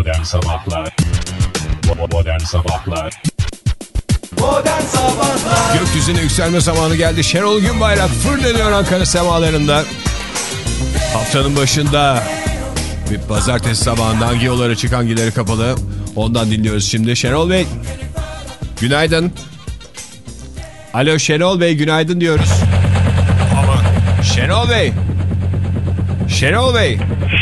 Modern Sabahlar Modern Sabahlar Modern Sabahlar Gökyüzüne yükselme zamanı geldi. Şenol Günbayrak fırlanıyor Ankara semalarında. Haftanın başında bir pazartesi sabahında hangi yollara çık hangileri kapalı ondan dinliyoruz şimdi. Şenol Bey günaydın. Alo Şenol Bey günaydın diyoruz. Ama Şenol Bey. Şenol Bey.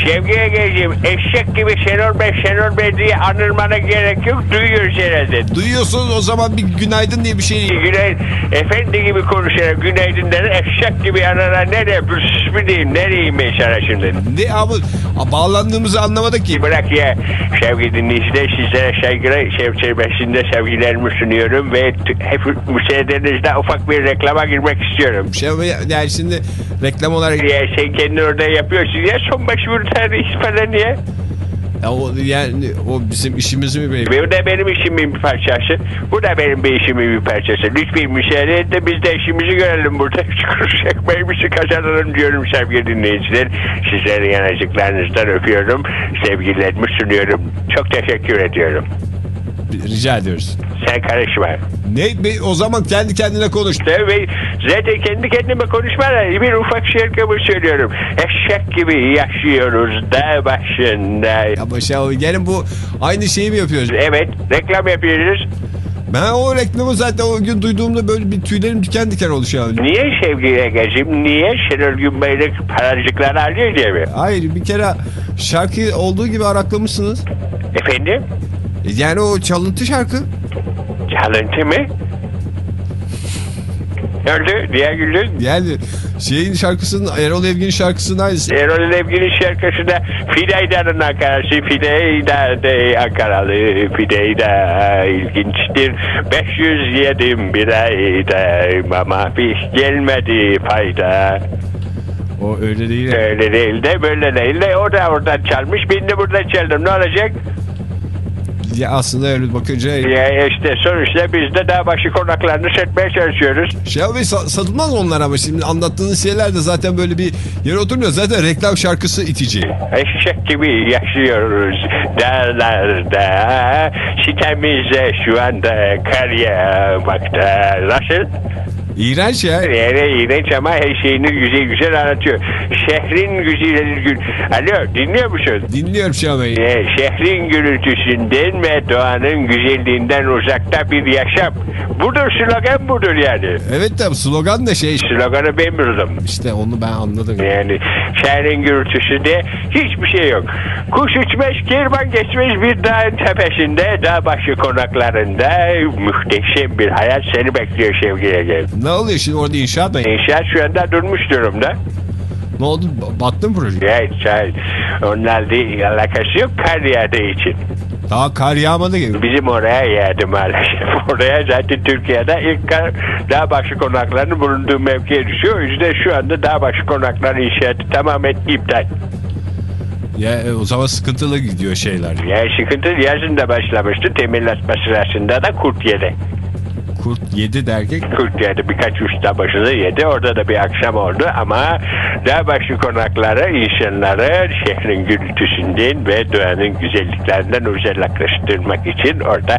Şevki Ege'ciğim eşek gibi Şenol Bey Şenol Bey diye anılmana gerek yok duyuyoruz herhalde. Duyuyorsunuz o zaman bir günaydın diye bir şey. Günay efendi gibi konuşarak günaydınları eşek gibi anana nereye püs mü diyeyim ne diyeyim ben sana şimdi. Ne ama a, bağlandığımızı anlamadık ki. Bırak ya sevgili dinleyiciler sizlere saygılar çerçevesinde sevgilerimi sunuyorum ve hep müsaadenizle ufak bir reklama girmek istiyorum. Şey, yani şimdi reklam olarak Ya sen kendin orada yapıyorsun ya son başı bir tane iş falan ya. Ya o, yani o bizim işimiz mi benim? Bu da benim işimin bir parçası. Bu da benim bir işimin bir parçası. Lütfen müsaade et de biz de işimizi görelim burada. Kuruş ekmeğimizi kazanalım diyorum sevgili dinleyiciler. Sizleri yanacıklarınızdan öpüyorum. Sevgilerimi sunuyorum. Çok teşekkür ediyorum. Rica ediyoruz. Sen karışma. Ne be, o zaman kendi kendine konuş. Ve zaten kendi kendime konuşmalar bir ufak şarkımı söylüyorum. Eşek gibi yaşıyoruz dağ başında. Ama şey gelin bu aynı şeyi mi yapıyoruz? Evet reklam yapıyoruz. Ben o reklamı zaten o gün duyduğumda böyle bir tüylerim diken diken oluşuyor. Niye sevgili Ege'cim? Niye Şenol Günbey'le paracıkları alıyor diye mi? Hayır bir kere şarkı olduğu gibi araklamışsınız. Efendim? Yani o çalıntı şarkı. Çalıntı mı? Nerede? Diye güldün. Yani şeyin şarkısının Erol Evgin'in şarkısının aynısı. Erol Evgin'in şarkısı da Fideydan'ın akarası Fideyda de Ankaralı Fideyda ilginçtir 500 yedim bir ayda ama bir gelmedi fayda O öyle değil. Öyle değil de böyle değil de o da oradan çalmış de buradan çaldım ne olacak? Ya aslında öyle bakınca Ya işte sonuçta biz de dağ başı konaklarını setmeye çalışıyoruz. şey abi sa- satılmaz onlar ama şimdi anlattığınız şeyler de zaten böyle bir yere oturmuyor. Zaten reklam şarkısı itici. Eşek gibi yaşıyoruz dağlarda. Sitemize şu anda kar yağmakta. Nasıl? İğrenç ya. Yani iğrenç ama her şeyini güzel güzel anlatıyor. Şehrin güzeli gün. Alo dinliyor musun? Dinliyorum Bey. Ee, şehrin gürültüsünden ve doğanın güzelliğinden uzakta bir yaşam. Budur slogan budur yani. Evet de slogan da şey Sloganı ben buldum. işte onu ben anladım. Yani şehrin gürültüsünde hiçbir şey yok. Kuş uçmuş, kervan geçmiş bir dağın tepesinde, dağ başı konaklarında muhteşem bir hayat seni bekliyor sevgili Ege. Ne oluyor şimdi orada inşaat mı? İnşaat şu anda durmuş durumda. Ne oldu? Battı mı proje? Evet, şey, onlarla alakası yok kar yağdığı için. Daha kar yağmadı gibi. Bizim oraya yağdı maalesef. Oraya zaten Türkiye'de ilk kar dağ başı konaklarının bulunduğu mevkiye düşüyor. O yüzden şu anda dağ başı konakları inşaatı tamamen iptal. Ya e, o zaman sıkıntılı gidiyor şeyler. Yani sıkıntı yazın da başlamıştı. Temellatma sırasında da kurt yedi. Kurt yedi derken Kurt yedi. Birkaç usta başını yedi. Orada da bir akşam oldu ama dağ başı konakları insanları şehrin gürültüsünden ve doğanın güzelliklerinden uzaklaştırmak için orada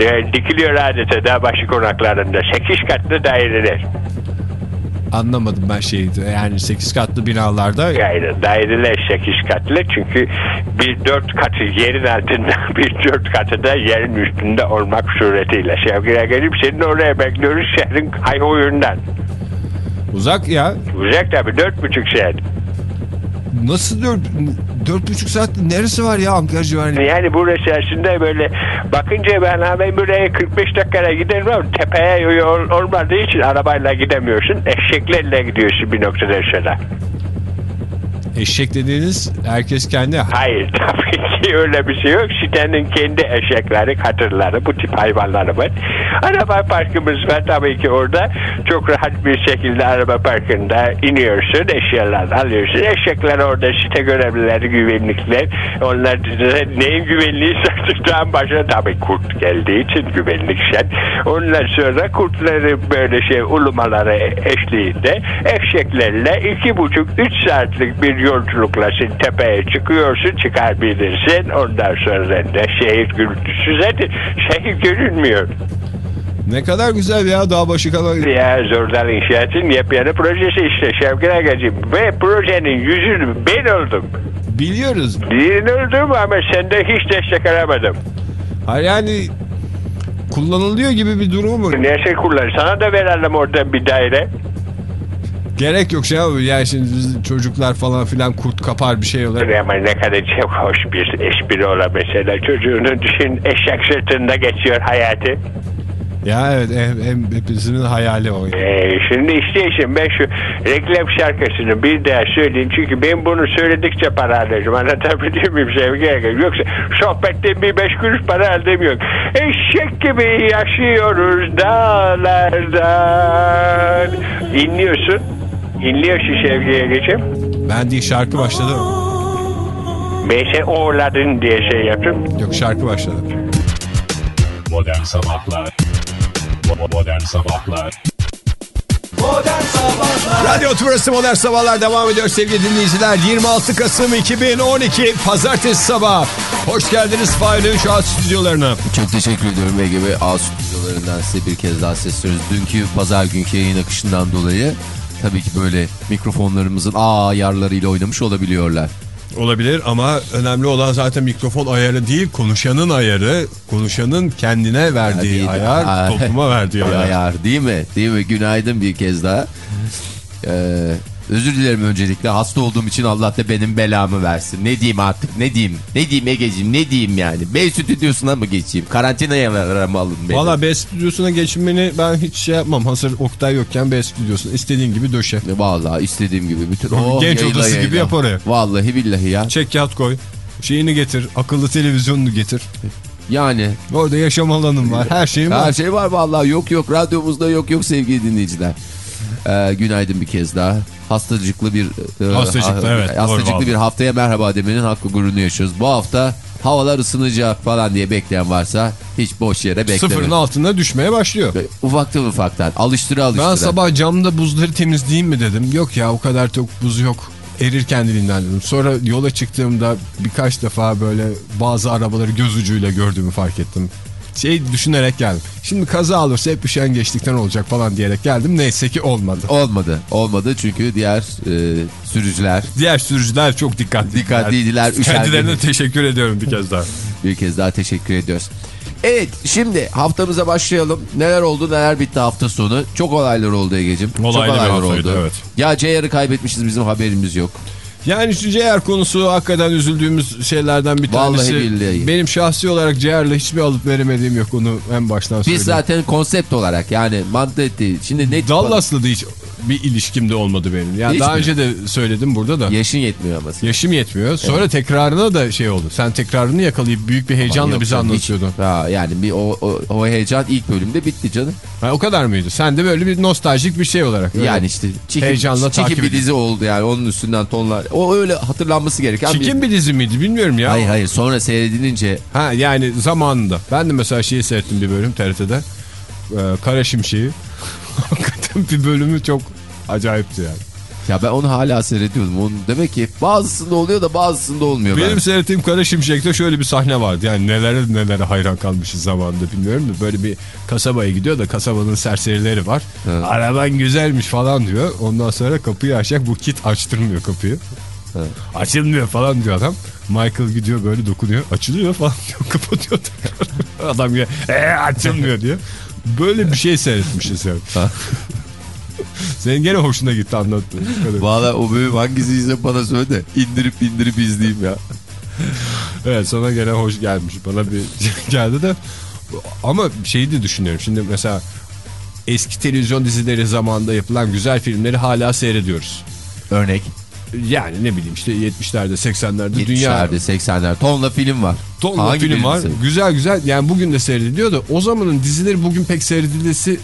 e, dikiliyor adeta dağ başı konaklarında. Sekiz katlı daireler. Anlamadım ben şeyi. Yani 8 katlı binalarda Yani daireler sekiz katlı çünkü bir dört katı yerin altında bir dört katı da yerin üstünde olmak suretiyle. Sevgili gelip senin oraya bekliyoruz şehrin hayhuyundan. uzak ya. Uzak tabii dört buçuk saat. Nasıl dört, dört buçuk saat neresi var ya Ankara civarında? Yani burası aslında böyle bakınca ben ha ben buraya 45 dakikada giderim ama tepeye yol olmadığı için arabayla gidemiyorsun. Eşeklerle gidiyorsun bir noktadan sonra. Eşek dediğiniz herkes kendi. Hayır tabii ki öyle bir şey yok. Sitenin kendi eşekleri, katırları, bu tip hayvanları var. Araba parkımız var tabii ki orada. Çok rahat bir şekilde araba parkında iniyorsun, eşyalarını alıyorsun. Eşekler orada site görevlileri, güvenlikler. Onlar neyin güvenliği sattıktan başına tabii kurt geldiği için güvenlik şart. Ondan sonra kurtları böyle şey ulumaları eşliğinde eşeklerle iki buçuk, üç saatlik bir yolculuklasın tepeye çıkıyorsun çıkabilirsin ondan sonra da şehir gürültüsü zaten şehir görünmüyor. Ne kadar güzel ya dağ başı kadar. Ya Zordal İnşaat'ın yepyeni projesi işte Şevket Agacığım ve projenin yüzünü ben oldum. Biliyoruz. Ben oldum ama sende hiç destek aramadım. Hayır yani kullanılıyor gibi bir durum mu? Neyse kullan sana da verelim oradan bir daire. Gerek yok şey abi. Yani şimdi bizim çocuklar falan filan kurt kapar bir şey olur. Ama ne kadar çok hoş bir espri ola mesela çocuğunu düşün eşek sırtında geçiyor hayatı. Ya evet hem, hem hepimizin hayali o. Ee, şimdi işte şimdi ben şu reklam şarkısını bir daha söyleyeyim. Çünkü ben bunu söyledikçe para alacağım. Anlatabiliyor muyum Sevgi Aga? Yoksa sohbette bir beş kuruş para aldım yok. Eşek gibi yaşıyoruz dağlardan. İnliyorsun. İnliyorsun Sevgi Aga'cığım. Ben değil şarkı başladı. Ben sen oğladın diye şey yaptım. Yok şarkı başladı. Modern Sabahlar Modern Sabahlar Modern Sabahlar Radyo Tümrüt'ü Modern Sabahlar devam ediyor sevgili dinleyiciler. 26 Kasım 2012 Pazartesi sabah. Hoş geldiniz Fahir'in şu an stüdyolarına. Çok teşekkür ediyorum Ege Bey. A stüdyolarından size bir kez daha sesleniyoruz. Dünkü pazar günkü yayın akışından dolayı tabii ki böyle mikrofonlarımızın ayarlarıyla oynamış olabiliyorlar. Olabilir ama önemli olan zaten mikrofon ayarı değil konuşanın ayarı. Konuşanın kendine verdiği değil. ayar, Aa, topluma verdiği ayar. ayar değil mi? Değil mi? Günaydın bir kez daha. Ee, özür dilerim öncelikle. Hasta olduğum için Allah da benim belamı versin. Ne diyeyim artık? Ne diyeyim? Ne diyeyim Ege'ciğim? Ne diyeyim yani? B stüdyosuna mı geçeyim? Karantinaya mı alın beni? Valla B stüdyosuna geçmeni ben hiç şey yapmam. Hazır Oktay yokken B stüdyosuna istediğin gibi döşe. Vallahi istediğim gibi. Bütün Genç yayla odası gibi yayla. yap oraya. Vallahi billahi ya. Çek kağıt koy. Şeyini getir. Akıllı televizyonunu getir. Yani Orada yaşam alanın var. Her şeyin her var. şey var vallahi yok yok radyomuzda yok yok sevgili dinleyiciler. Ee, günaydın bir kez daha. Hastacıklı bir e, Hastacıklı, ha- evet, Hastacıklı bir haftaya merhaba demenin hakkı gururunu yaşıyoruz. Bu hafta havalar ısınacak falan diye bekleyen varsa hiç boş yere bekleme. Sıfırın altına düşmeye başlıyor. Ufaktan ufaktan alıştıra alıştıra. Ben sabah camda buzları temizleyeyim mi dedim. Yok ya o kadar çok buz yok. Erir kendiliğinden dedim. Sonra yola çıktığımda birkaç defa böyle bazı arabaları göz ucuyla gördüğümü fark ettim. Şey düşünerek geldim. Şimdi kaza alırsa hep üşen geçtikten olacak falan diyerek geldim. Neyse ki olmadı. Olmadı. Olmadı çünkü diğer e, sürücüler Diğer sürücüler çok dikkatli. Dikkatliydiler, Kendilerine teşekkür ediyorum bir kez daha. bir kez daha teşekkür ediyoruz. Evet şimdi haftamıza başlayalım. Neler oldu neler bitti hafta sonu. Çok olaylar oldu Ege'cim. Çok Olaylı bir olaylar haftaydı, oldu. evet. Ya CR'ı kaybetmişiz bizim haberimiz yok. Yani şu CR konusu hakikaten üzüldüğümüz şeylerden bir Vallahi tanesi. billahi. Benim şahsi olarak CR'le hiçbir alıp veremediğim yok onu en baştan söyleyeyim. Biz zaten konsept olarak yani değil. Şimdi ne Dallas'la da hiç bir ilişkim de olmadı benim. Yani Hiç daha mi? önce de söyledim burada da. Yaşın yetmiyor ama. Yaşım yetmiyor. Sonra tekrarına da şey oldu. Sen tekrarını yakalayıp büyük bir heyecanla Yok bize anlatıyordun. hiç- Ha, yani bir o, o, o heyecan ilk bölümde bitti canım. Ha, o kadar mıydı? Sen de böyle bir nostaljik bir şey olarak. öyle. Yani işte çekim, Heyecanla çekim takip bir dizi oldu yani onun üstünden tonlar. O öyle hatırlanması gereken Çekim bir dizi miydi bilmiyorum ya. Hayır hayır sonra seyredilince Ha yani zamanında. Ben de mesela şeyi seyrettim bir bölüm TRT'de. Ee, Kara Şimşek'i. Bir bölümü çok acayipti yani. ya ben onu hala seyrediyorum. Onu demek ki bazısında oluyor da bazısında olmuyor. Benim ben. seyrettiğim Kara Şimşek'te şöyle bir sahne vardı. Yani nelere nelere hayran kalmışız zamanında bilmiyorum da böyle bir kasabaya gidiyor da kasabanın serserileri var. Evet. Araban güzelmiş falan diyor. Ondan sonra kapıyı açacak bu kit açtırmıyor kapıyı. Açılmıyor falan diyor adam. Michael gidiyor böyle dokunuyor. Açılıyor falan diyor. Kapatıyor tekrar. adam ya ee, açılmıyor diyor. Böyle bir şey seyretmişiz yani. Senin gene hoşuna gitti anlattığın. Valla o bölüm hangisiyse bana söyle de indirip indirip izleyeyim ya. Evet sana gene hoş gelmiş. Bana bir geldi de. Ama şeyi de düşünüyorum. Şimdi mesela eski televizyon dizileri zamanında yapılan güzel filmleri hala seyrediyoruz. Örnek Yani ne bileyim işte 70'lerde 80'lerde dünya 70'lerde 80'ler tonla film var. tonla Hangi film var. sev- Güzel güzel yani bugün de seyrediliyor da o zamanın dizileri bugün pek seyredilmesi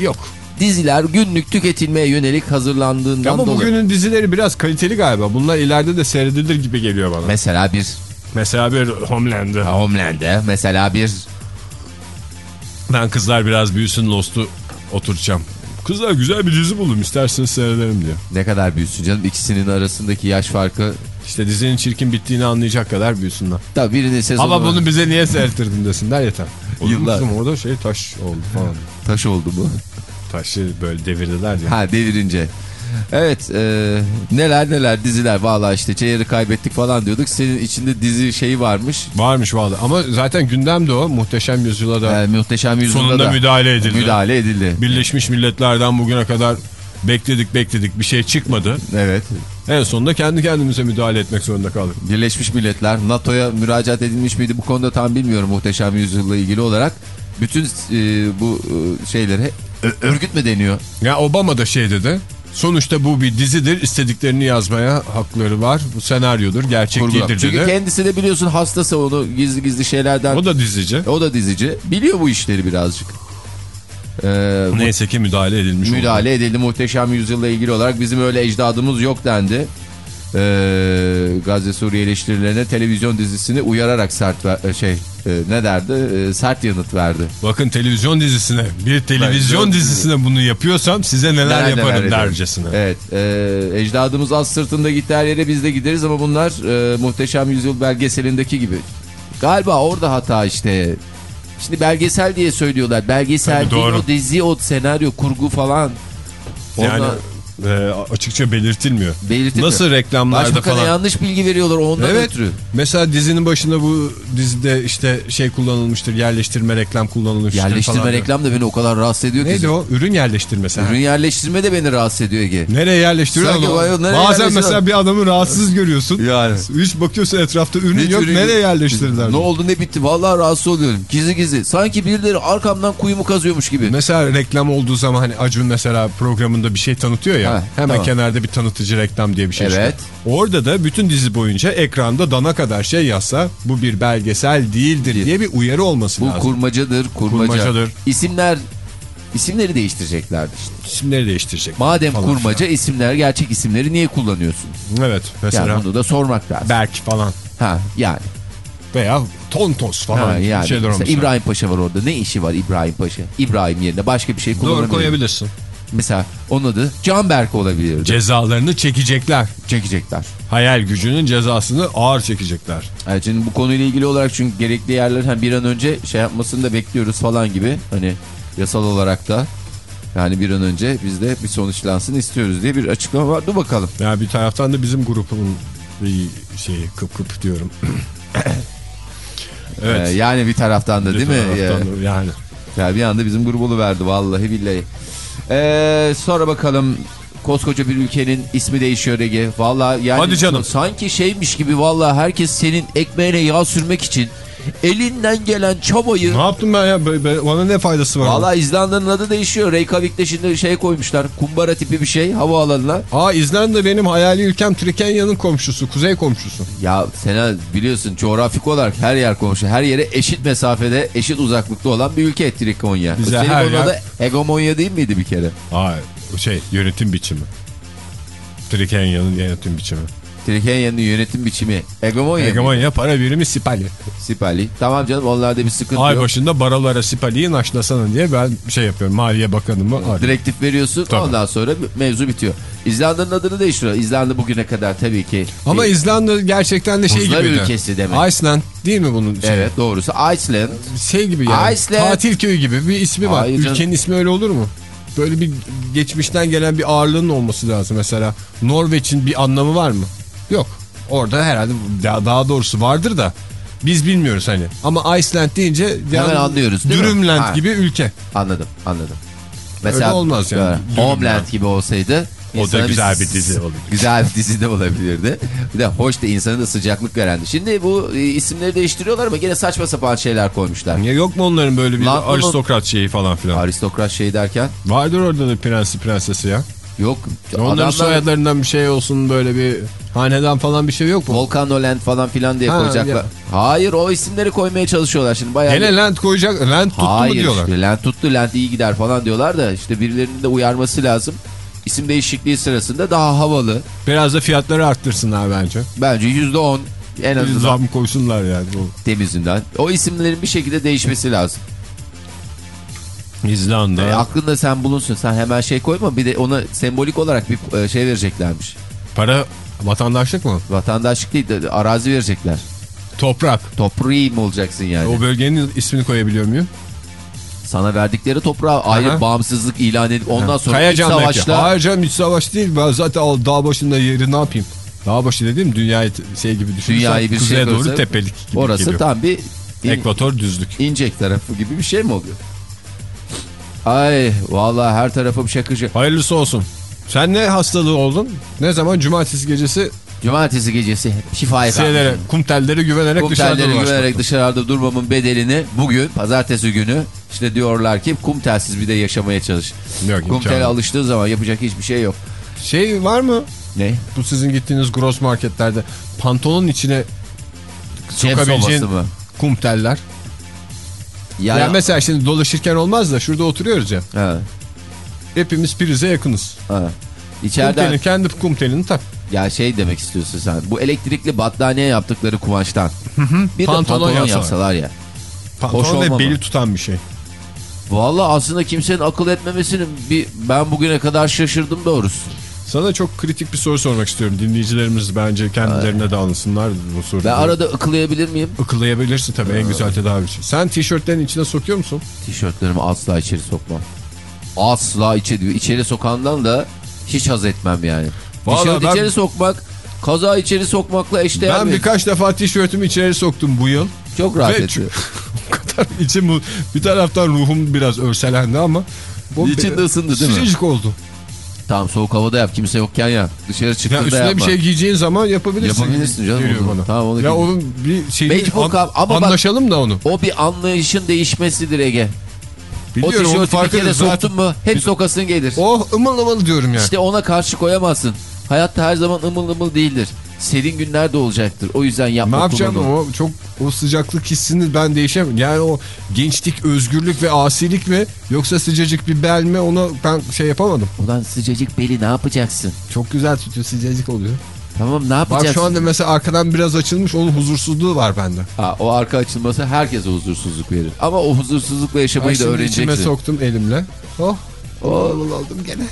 yok. Diziler günlük tüketilmeye yönelik hazırlandığından Ama dolayı. bugünün dizileri biraz kaliteli galiba. Bunlar ileride de seyredilir gibi geliyor bana. Mesela bir Mesela bir Homeland'ı. Homeland'e mesela bir Ben kızlar biraz büyüsün Lost'u oturacağım. Kızlar güzel bir dizi buldum isterseniz seyredelim diyor. Ne kadar büyüsün canım ikisinin arasındaki yaş farkı. İşte dizinin çirkin bittiğini anlayacak kadar büyüsünler. Tabii birinin sezonu Ama bunu bize niye seyrettirdin desinler yeter. Yıllar. orada şey taş oldu falan. taş oldu bu. Taşı böyle devirdiler ya. Ha devirince. Evet e, neler neler diziler valla işte çeyreği kaybettik falan diyorduk. Senin içinde dizi şeyi varmış. Varmış vallahi ama zaten gündemde o muhteşem yüzyıla da E, muhteşem yüzyılda sonunda da müdahale edildi. müdahale edildi. Birleşmiş Milletler'den bugüne kadar bekledik bekledik bir şey çıkmadı. Evet. En sonunda kendi kendimize müdahale etmek zorunda kaldık. Birleşmiş Milletler NATO'ya müracaat edilmiş miydi bu konuda tam bilmiyorum muhteşem yüzyılla ilgili olarak. Bütün e, bu e, şeyleri örgüt mü deniyor? Ya Obama da şey dedi. Sonuçta bu bir dizidir. istediklerini yazmaya hakları var. Bu senaryodur. Gerçek Kurgu. değildir Çünkü dedi. kendisi de biliyorsun hastası onu gizli gizli şeylerden. O da dizici. O da dizici. Biliyor bu işleri birazcık. Ee, Neyse ki müdahale edilmiş oldu. müdahale edildi muhteşem yüzyılla ilgili olarak bizim öyle ecdadımız yok dendi. Ee, Gazze Suriye eleştirilerine televizyon dizisini uyararak sert şey e, ne derdi E, sert yanıt verdi. Bakın televizyon dizisine bir televizyon dizisine bunu yapıyorsam size neler, Neler neler yaparım ederim. dercesine. Evet e, ecdadımız az sırtında gitti her yere biz de gideriz ama bunlar e, muhteşem yüzyıl belgeselindeki gibi. Galiba orada hata işte. Şimdi belgesel diye söylüyorlar. Belgesel Tabii, değil doğru. o dizi o senaryo kurgu falan. Yani Ondan- e, açıkça belirtilmiyor. Belirtilmiyor. Nasıl reklamlarda Başbakan'a falan. yanlış bilgi veriyorlar ondan Evet. ötürü. Mesela dizinin başında bu dizide işte şey kullanılmıştır. Yerleştirme reklam kullanılmıştır Yerleştirme falan. reklam da beni o kadar rahatsız ediyor ki. Neydi o? Ürün yerleştirmesi. Ürün yerleştirme de beni rahatsız ediyor Ege. Nereye yerleştiriyor? Sanki ama nereye Bazen yerleştiriyor? mesela bir adamı rahatsız görüyorsun. Yani. Hiç bakıyorsun etrafta ürün Hiç yok. ürün nereye yok. yerleştirdiler? Ne oldu ne bitti vallahi rahatsız oluyorum. Gizli gizli. Sanki birileri arkamdan kuyumu kazıyormuş gibi. Mesela reklam olduğu zaman hani Acun mesela programında bir şey tanıtıyor ya. Ha, hemen tamam. kenarda bir tanıtıcı reklam diye bir şey Evet. çıkıyor. Orada da bütün dizi boyunca ekranda dana kadar şey yazsa bu bir belgesel değildir Değil. diye bir uyarı olması Bu lazım. kurmacadır, kurmaca. Kurmacadır. İsimler isimleri değiştireceklerdi işte. İsimleri değiştirecek. Madem falan kurmaca isimler gerçek isimleri niye kullanıyorsun? filan. Evet mesela Yani bunu da sormak lazım. Berk falan Ha yani. veya Tontos falan Ha, yani. şeyler olmuş. İbrahim Paşa var orada. Ne işi var İbrahim Paşa? İbrahim yerine başka bir şey Doğru kullanabilir. koyabilirsin. Mesela onun adı Canberk olabilirdi. Cezalarını çekecekler. Çekecekler. Hayal gücünün cezasını ağır çekecekler. Yani şimdi bu konuyla ilgili olarak çünkü gerekli yerler hani bir an önce şey yapmasını da bekliyoruz falan gibi. Hani yasal olarak da yani bir an önce biz de bir sonuçlansın istiyoruz diye bir açıklama var. Dur bakalım. Ya bir taraftan da bizim grubun bir şeyi kıp kıp diyorum. evet. Ee, yani bir taraftan da Bir değil mi? taraftan da yani. Ya bir anda bizim grubunu verdi vallahi billahi. Ee, sonra bakalım koskoca bir ülkenin ismi değişiyor Ege. Vallahi yani Hadi canım. sanki şeymiş gibi vallahi herkes senin ekmeğine yağ sürmek için elinden gelen çabayı Ne yaptım ben ya? Be- be- Bana ne faydası var? Valla İzlanda'nın adı değişiyor. Reykjavik'te şimdi şey koymuşlar. Kumbara tipi bir şey havaalanına. Aa İzlanda benim hayali ülkem Trikenya'nın komşusu, kuzey komşusu. Ya Sena biliyorsun coğrafik olarak her yer komşu. Her yere eşit mesafede, eşit uzaklıkta olan bir ülke Trikonya. Bize Üstelik her yer- hegemonya değil miydi bir kere? O şey yönetim biçimi. Trikenya'nın yönetim biçimi. Trikenya'nın yönetim biçimi. Hegemonya mı? Hegemonya para birimi Sipali. Sipali. Tamam canım onlarda bir sıkıntı Ay yok. başında barolara Sipali'yi naşlasana diye ben şey yapıyorum. Maliye Bakanı'mı arıyorum. Direktif veriyorsun Tabii. ondan sonra mevzu bitiyor. İzlanda'nın adını değiştiriyor. İzlanda bugüne kadar tabii ki. Ama bir- İzlanda gerçekten de şey Buzlar gibi. ülkesi demek. Iceland değil mi bunun? Şey, Evet doğrusu Iceland. Şey gibi yani. Iceland. Tatil köyü gibi bir ismi var. Hayır. Ülkenin ismi öyle olur mu? Böyle bir geçmişten gelen bir ağırlığının olması lazım. Mesela Norveç'in bir anlamı var mı? Yok. Orada herhalde daha, daha doğrusu vardır da biz bilmiyoruz hani. Ama Iceland deyince Hemen anlıyoruz, değil mi? Dürümland Ha. gibi ülke. Anladım anladım. olmaz yani. Dürüm Homeland gibi olsaydı. O da güzel bir dizi olurdu. Güzel bir dizi de olabilirdi. Bir de hoş da insana da sıcaklık verendi. Şimdi bu e, isimleri değiştiriyorlar ama gene saçma sapan şeyler koymuşlar. Ya yok mu onların böyle bir Lan aristokrat şeyi falan filan? Aristokrat şey derken Vardır orada da prensi prensesi ya. Yok. Onların Adamlar soyadlarından bir şey olsun böyle bir hanedan falan bir şey yok mu? Volcanoland falan filan diye Ha, koyacaklar. ya. Hayır o isimleri koymaya çalışıyorlar şimdi bayağı. Gene land koyacak. Land tuttu Hayır mu diyorlar. işte Lent tuttu Lent iyi gider falan diyorlar da işte birilerinin de uyarması lazım. İsim değişikliği sırasında daha havalı. Biraz da fiyatları arttırsınlar bence. Bence %10 en Bir azından zam koysunlar yani. Temizinden. O isimlerin bir şekilde değişmesi lazım. İzlanda. E, aklında sen bulunsun. Sen hemen şey koyma. Bir de ona sembolik olarak bir e, şey vereceklermiş. Para vatandaşlık mı? Vatandaşlık değil de arazi verecekler. Toprak. Toprağı mı olacaksın yani? O bölgenin ismini koyabiliyor muyum? Sana verdikleri toprağa ayrı bağımsızlık ilan edip ondan sonra iç Kayacan belki. savaşla Hayır canım iç savaş değil. Ben zaten dağ başında yeri ne yapayım? Dağ başı dediğim dünyayı şey gibi düşünürsen dünyayı bir kuzeye şey doğru tepelik gibi orası geliyor. tam bir in- Ekvator düzlük. incek tarafı gibi bir şey mi oluyor? Ay vallahi her tarafım şakıcı. Hayırlısı olsun. Sen ne hastalığı oldun? Ne zaman? Cumartesi gecesi Cumartesi gecesi şifaya şeylere, kalktım. kum tellere güvenerek Kum dışarıda telleri güvenerek dışarıda durmamın bedelini bugün pazartesi günü işte diyorlar ki kum telsiz bir de yaşamaya çalış. Yok, kum imkanı yok. alıştığı zaman yapacak hiçbir şey yok. Şey var mı? Ne? Bu sizin gittiğiniz gross marketlerde pantolonun içine sokabileceğin kum teller. Ya, Yani mesela şimdi dolaşırken olmaz da şurada oturuyoruz ya. ha, Hepimiz prize yakınız. Kum İçeriden telini, kendi kum telini tak. ya şey demek istiyorsun sen. Bu elektrikli battaniye yaptıkları kumaştan. bir de Pantolon pantolon, yapsalar. yapsalar ya. Pantolon ve beli tutan bir şey. Vallahi aslında kimsenin akıl etmemesinin bir ben bugüne kadar şaşırdım doğrusu. Sana çok kritik bir soru sormak istiyorum. Dinleyicilerimiz bence kendilerine de alınsınlar bu soruyu. Ben arada ıkılayabilir miyim? Ikılayabilirsin tabii en güzel tedavi. Sen tişörtlerin içine sokuyor musun? Tişörtlerimi asla içeri sokmam. Asla içeri, içeri sokandan da hiç haz etmem yani. Vallahi Tişört ben- içeri sokmak, kaza içeri sokmakla eşdeğer ben mi? birkaç defa tişörtümü içeri soktum bu yıl. Çok rahat o kadar içim. Bir taraftan ruhum biraz örselendi ama. İçinde ısındı değil mi? Sıcacık oldu. Tamam soğuk havada yap kimse yokken ya. Dışarı Ya çıktığında üstüne yapma. bir şey giyeceğin zaman yapabilirsin. Yapabilirsin canım bana. Tamam, onu ya giy. onun bir şeyini Mecbur an- ama bak- anlaşalım da onu. O bir anlayışın değişmesidir Ege. o Biliyorum onun tişörtü bir kere zaten. soktun mu hep sokasın gelir. Oh ımıl ımıl diyorum ya. İşte ona karşı koyamazsın. Hayatta her zaman ımıl ımıl değildir. Serin günler de olacaktır. O yüzden yapma Ne yapacağım kullanı. o çok o sıcaklık hissini ben değişemem. Yani o gençlik, özgürlük ve asilik mi yoksa sıcacık bir bel mi onu ben şey yapamadım. Ulan sıcacık beli ne yapacaksın? Çok güzel tutuyor sıcacık oluyor. Tamam ne Bak yapacaksın? şu anda mesela arkadan biraz açılmış onun huzursuzluğu var bende. Ha, o arka açılması herkese huzursuzluk verir. Ama o huzursuzlukla Ben yaşamayı da şimdi içime öğreneceksin. soktum elimle. Oh. O- oldum gene.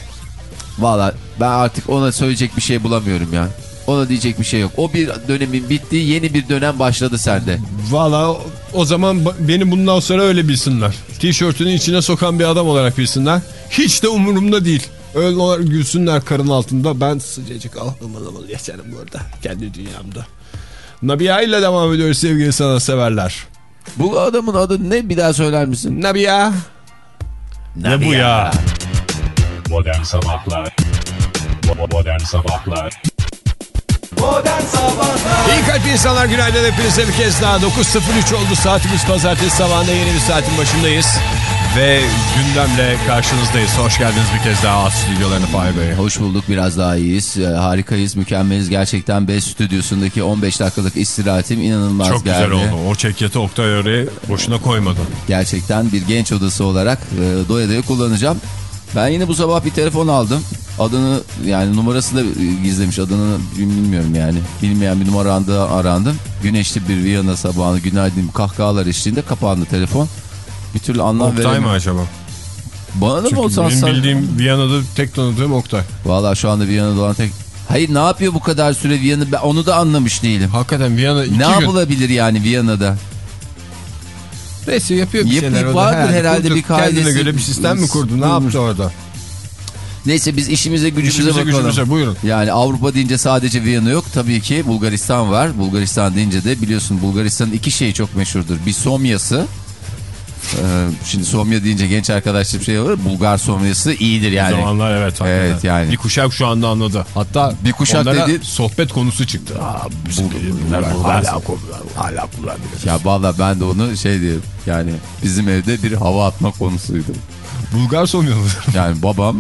Valla ben artık ona söyleyecek bir şey bulamıyorum ya. Ona diyecek bir şey yok. O bir dönemin bitti yeni bir dönem başladı sende. Valla o- zaman beni bundan sonra öyle bilsinler. Tişörtünün içine sokan bir adam olarak bilsinler. Hiç de umurumda değil. Öyle gülsünler karın altında. Ben sıcacık al ımıl ımıl yaşarım burada. Kendi dünyamda. Nabiya ile devam ediyoruz sevgili sanatseverler. Bu adamın adı ne bir daha söyler misin? Nabiya. Ne bu ya? Modern Sabahlar Modern Sabahlar Modern Sabahlar İyi kalp insanlar günaydın hepinize bir kez daha 9.03 oldu saatimiz pazartesi sabahında yeni bir saatin başındayız ve gündemle karşınızdayız hoş geldiniz bir kez daha stüdyolarına Fahir Bey Hoş bulduk biraz daha iyiyiz. Ee, harikayız, mükemmeliz. Gerçekten B stüdyosundaki 15 dakikalık istirahatim inanılmaz çok geldi. güzel oldu o çekyeti Oktay oraya boşuna koymadın Gerçekten bir genç odası olarak e, doya doya kullanacağım. Ben yine bu sabah bir telefon aldım. Adını yani numarası da gizlemiş adını bilmiyorum yani. Bilmeyen bir numara arandı, arandım. Güneşli bir Viyana sabahı günaydın kahkahalar eşliğinde kapandı telefon. Bir türlü anlam Oktay veremiyorum. mı acaba? Bana da mı Çünkü olsan benim bildiğim Viyana'da tek tanıdığım Oktay. Valla şu anda Viyana'da olan tek... Hayır ne yapıyor bu kadar süre Viyana? Ben onu da anlamış değilim. Hakikaten Viyana iki ne gün. yapılabilir yani Viyana'da? Neyse yapıyor bir Yap- şeyler orada. vardır herhalde bir kaidesi. Kendine göre bir sistem mi kurdu ne yaptı orada? Neyse biz işimize gücümüze İşimize bakalım. gücümüze buyurun. Yani Avrupa deyince sadece Viyana yok. Tabii ki Bulgaristan var. Bulgaristan deyince de biliyorsun Bulgaristan'ın iki şeyi çok meşhurdur. Bir somyası. Ee, şimdi somya deyince genç arkadaşlar bir şey var. Bulgar somyası iyidir yani. O zamanlar evet. hakikaten. Evet, yani. Bir kuşak şu anda anladı. Hatta Bir kuşak dedi- sohbet konusu çıktı. Aa, bizim bunlar hala kullanıyor. Hala kullanıyor. Ya valla ben de onu şey diyorum. Yani bizim evde bir hava atma konusuydu. Bulgar somyalı. Yani babam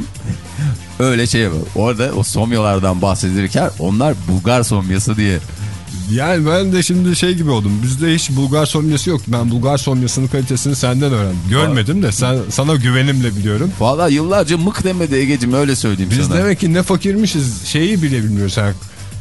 öyle şey yapıyor. Orada o somyalardan bahsedilirken onlar Bulgar somyası diye. Yani ben de şimdi şey gibi oldum. Bizde hiç Bulgar somyası yok. Ben Bulgar somyasının kalitesini senden öğrendim. Görmedim de sen sana güvenimle biliyorum. Valla yıllarca mık demedi Ege'cim öyle söyleyeyim Biz sana. demek ki ne fakirmişiz şeyi bile bilmiyoruz. Yani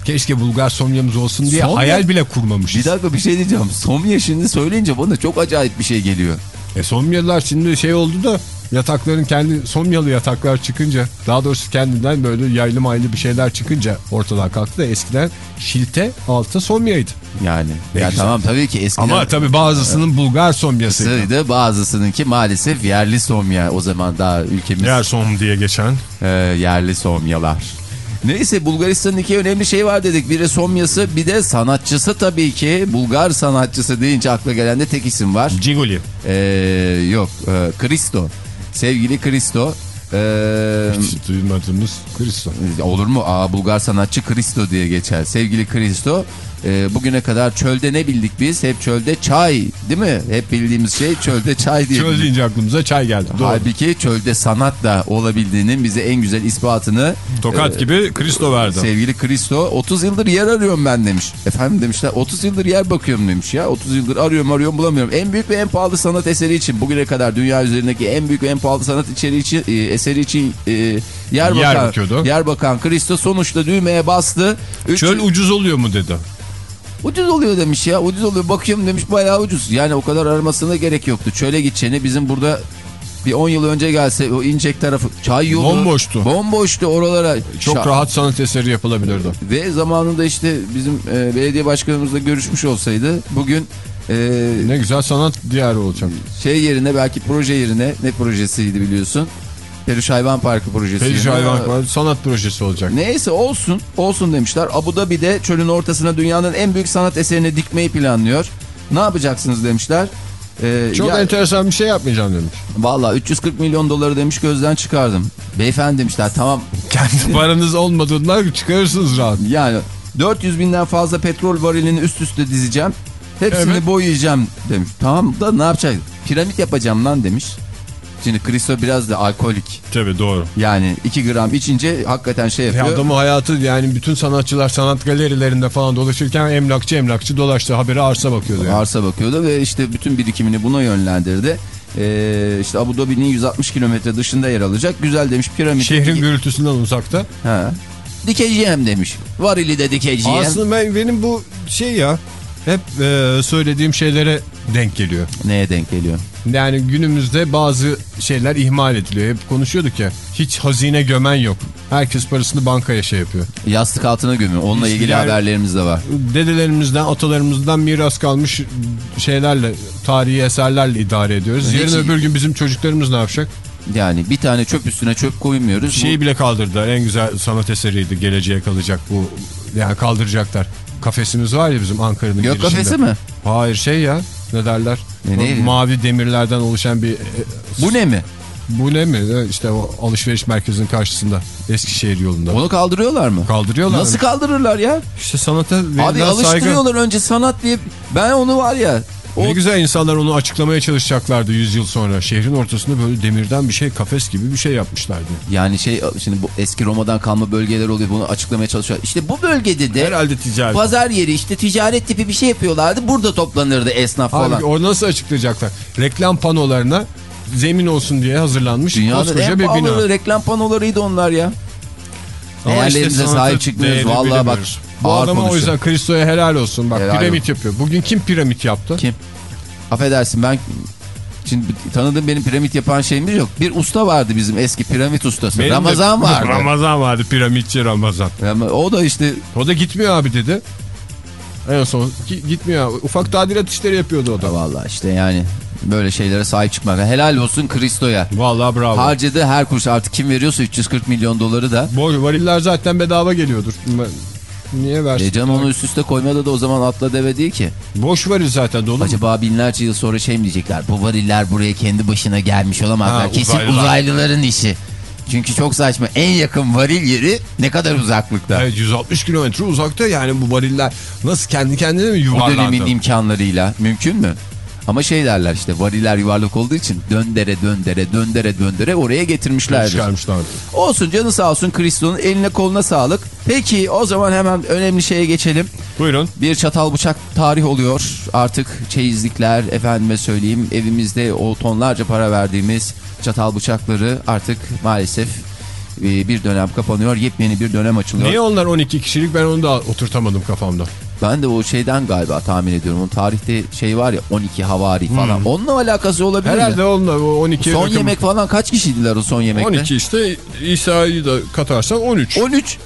keşke Bulgar somyamız olsun diye Somya- hayal bile kurmamışız. Bir dakika bir şey diyeceğim. Somya şimdi söyleyince bana çok acayip bir şey geliyor. E somyalılar şimdi şey oldu da yatakların kendi somyalı yataklar çıkınca daha doğrusu kendinden böyle yaylı maylı bir şeyler çıkınca ortadan kalktı da eskiden şilte altı somyaydı. Yani. Ne ya güzel. tamam tabii ki eskiden. Ama tabii bazısının Bulgar somyası. Sıydı bazısınınki maalesef yerli somya o zaman daha ülkemiz Yer som diye geçen. e, yerli somyalar. Neyse Bulgaristan'ın iki önemli şey var dedik. Biri somyası bir de sanatçısı tabii ki. Bulgar sanatçısı deyince akla gelen de tek isim var. Ciguli. Ee, yok e, Kristo. Sevgili Kristo. Ee, Hiç duymadığımız Kristo. olur mu? Aa, Bulgar sanatçı Kristo diye geçer. Sevgili Kristo. E, bugüne kadar çölde ne bildik biz? Hep çölde çay değil mi? Hep bildiğimiz şey çölde çay diye. Çöl deyince aklımıza çay geldi. Doğru. Halbuki çölde sanat da olabildiğinin bize en güzel ispatını Tokat gibi Kristo verdi. sevgili Kristo 30 yıldır yer arıyorum ben demiş. Efendim demişler 30 yıldır yer bakıyorum demiş ya. 30 yıldır arıyorum arıyorum bulamıyorum. En büyük ve en pahalı sanat eseri için bugüne kadar dünya üzerindeki en büyük ve en pahalı sanat içeri için, e, eseri için e, yer, bakan, bakıyordu. yer bakan Kristo sonuçta düğmeye bastı. Üç- Çöl ucuz oluyor mu dedi. Ucuz oluyor demiş ya. Ucuz oluyor. Bakıyorum demiş bayağı ucuz. Yani o kadar aramasına gerek yoktu. Çöle gideceğini bizim burada bir 10 yıl önce gelse o incek tarafı çay yolu. Bomboştu. Bomboştu oralara. Çok Şa- rahat sanat eseri yapılabilirdi. Ve zamanında işte bizim e, belediye başkanımızla görüşmüş olsaydı bugün e, Ne güzel sanat diyarı olacak. şey yerine belki proje yerine ne projesiydi biliyorsun? Peruş Hayvan Parkı projesi. Yerine- Hayvan Parkı sanat projesi olacak. Neyse olsun olsun demişler. Abu Dhabi'de çölün ortasına dünyanın en büyük sanat eserini dikmeyi planlıyor. Ne yapacaksınız demişler. Ee, Çok ya- enteresan bir şey yapmayacağım demiş. Valla 340 milyon doları demiş gözden çıkardım. Beyefendi demişler tamam Kendi paranız olmadığından çıkarırsınız rahat. yani 400 binden fazla petrol varilini üst üste dizeceğim. Hepsini Evet. boyayacağım demiş. Tamam da ne yapacak? Piramit yapacağım lan demiş. Şimdi Kristo biraz da alkolik. Tabii doğru. Yani 2 gram içince hakikaten şey Ya yapıyor. adamın hayatı yani bütün sanatçılar sanat galerilerinde falan dolaşırken emlakçı emlakçı dolaştı. Haberi arsa bakıyordu yani. Arsa bakıyordu ve işte bütün birikimini buna yönlendirdi. Ee, işte Abu Dhabi'nin 160 kilometre dışında yer alacak. Güzel demiş piramit. Şehrin gürültüsünden uzakta. Ha. Dikeceğim demiş. Varili de dikeceğim. Aslında ben, benim bu şey ya hep e, söylediğim şeylere denk geliyor. Neye denk geliyor? Yani günümüzde bazı şeyler ihmal ediliyor. Hep konuşuyorduk ya hiç hazine gömen yok. Herkes parasını bankaya şey yapıyor. Yastık altına gömüyor. Onunla ilgili haberlerimiz de var. Dedelerimizden, atalarımızdan miras kalmış şeylerle, tarihi eserlerle idare ediyoruz. Yarın öbür gün bizim çocuklarımız ne yapacak? Yani bir tane çöp üstüne çöp koymuyoruz. Şeyi bile kaldırdılar. En güzel sanat eseriydi. Geleceğe kalacak bu. Yani kaldıracaklar. Kafesimiz var ya bizim Ankara'nın Bu Gök girişinde. kafesi mi? Hayır şey ya. Ne derler? Ne, neydi? Mavi demirlerden oluşan bir... e, Bu ne mi? Bu ne mi? E, İşte o alışveriş merkezinin karşısında. Eskişehir yolunda. Onu kaldırıyorlar mı? Kaldırıyorlar. Nasıl mı? kaldırırlar ya? İşte sanata Abi saygı. alıştırıyorlar önce sanat diye. Ben onu var ya. O Ne güzel insanlar onu açıklamaya çalışacaklardı 100 yıl sonra. Şehrin ortasında böyle demirden bir şey, kafes gibi bir şey yapmışlardı. Yani şey şimdi bu eski Roma'dan kalma bölgeler oluyor bunu açıklamaya çalışıyor. İşte bu bölgede de Herhalde ticaret. pazar yeri işte ticaret tipi bir şey yapıyorlardı. Burada toplanırdı esnaf falan. Halbuki o nasıl açıklayacaklar? Reklam panolarına zemin olsun diye hazırlanmış Dünyanın koskoca bir bina. reklam panolarıydı onlar ya. Değerlerimize işte sahip çıkmıyoruz. Vallahi bak. Bu ağır adama o konuşuyor. yüzden Kristo'ya helal olsun. Bak Helal piramit yapıyor. Bugün kim piramit yaptı? Kim? Affedersin ben şimdi tanıdığım benim piramit yapan şeyimiz yok. Bir usta vardı bizim eski piramit ustası. Benim de- Ramazan vardı. Ramazan vardı piramitçi Ramazan. Ama o da işte O da gitmiyor abi dedi. En son gitmiyor. Ufak tadilat işleri yapıyordu o da. vallahi işte yani böyle şeylere sahip çıkmak. Helal olsun Kristo'ya. Vallahi bravo. Harcadı her kuruş artık kim veriyorsa 340 milyon doları da. Boy variller zaten bedava geliyordur. Niye versin? E canım onu üst üste koymada da o zaman atla deve değil ki. Boş varil zaten dolu mu? Acaba binlerce yıl sonra şey mi diyecekler? Bu variller buraya kendi başına gelmiş olamazlar. Ha, Kesin uzaylılar. uzaylıların işi. Çünkü çok saçma. En yakın varil yeri ne kadar uzaklıkta? Evet 160 kilometre uzakta yani bu variller nasıl kendi kendine mi yuvarlandı? dönemin imkanlarıyla mümkün mü? Ama şey derler işte variller yuvarlak olduğu için döndere döndere döndere döndere oraya getirmişlerdir. Çıkarmışlardı. Olsun canı sağ olsun Kristo'nun eline koluna sağlık. Peki o zaman hemen önemli şeye geçelim. Buyurun. Bir çatal bıçak tarih oluyor. Artık çeyizlikler efendime söyleyeyim evimizde o tonlarca para verdiğimiz çatal bıçakları artık maalesef e, bir dönem kapanıyor. Yepyeni bir dönem açılıyor. Niye onlar 12 kişilik ben onu da oturtamadım kafamda. Ben de o şeyden galiba tahmin ediyorum. Onun tarihte şey var ya 12 havari falan. Onunla alakası olabilir mi? Herhalde onunla o 12 Son rakım- yemek falan kaç kişiydiler o son yemekte? 12 işte İsa'yı da katarsan 13. 13.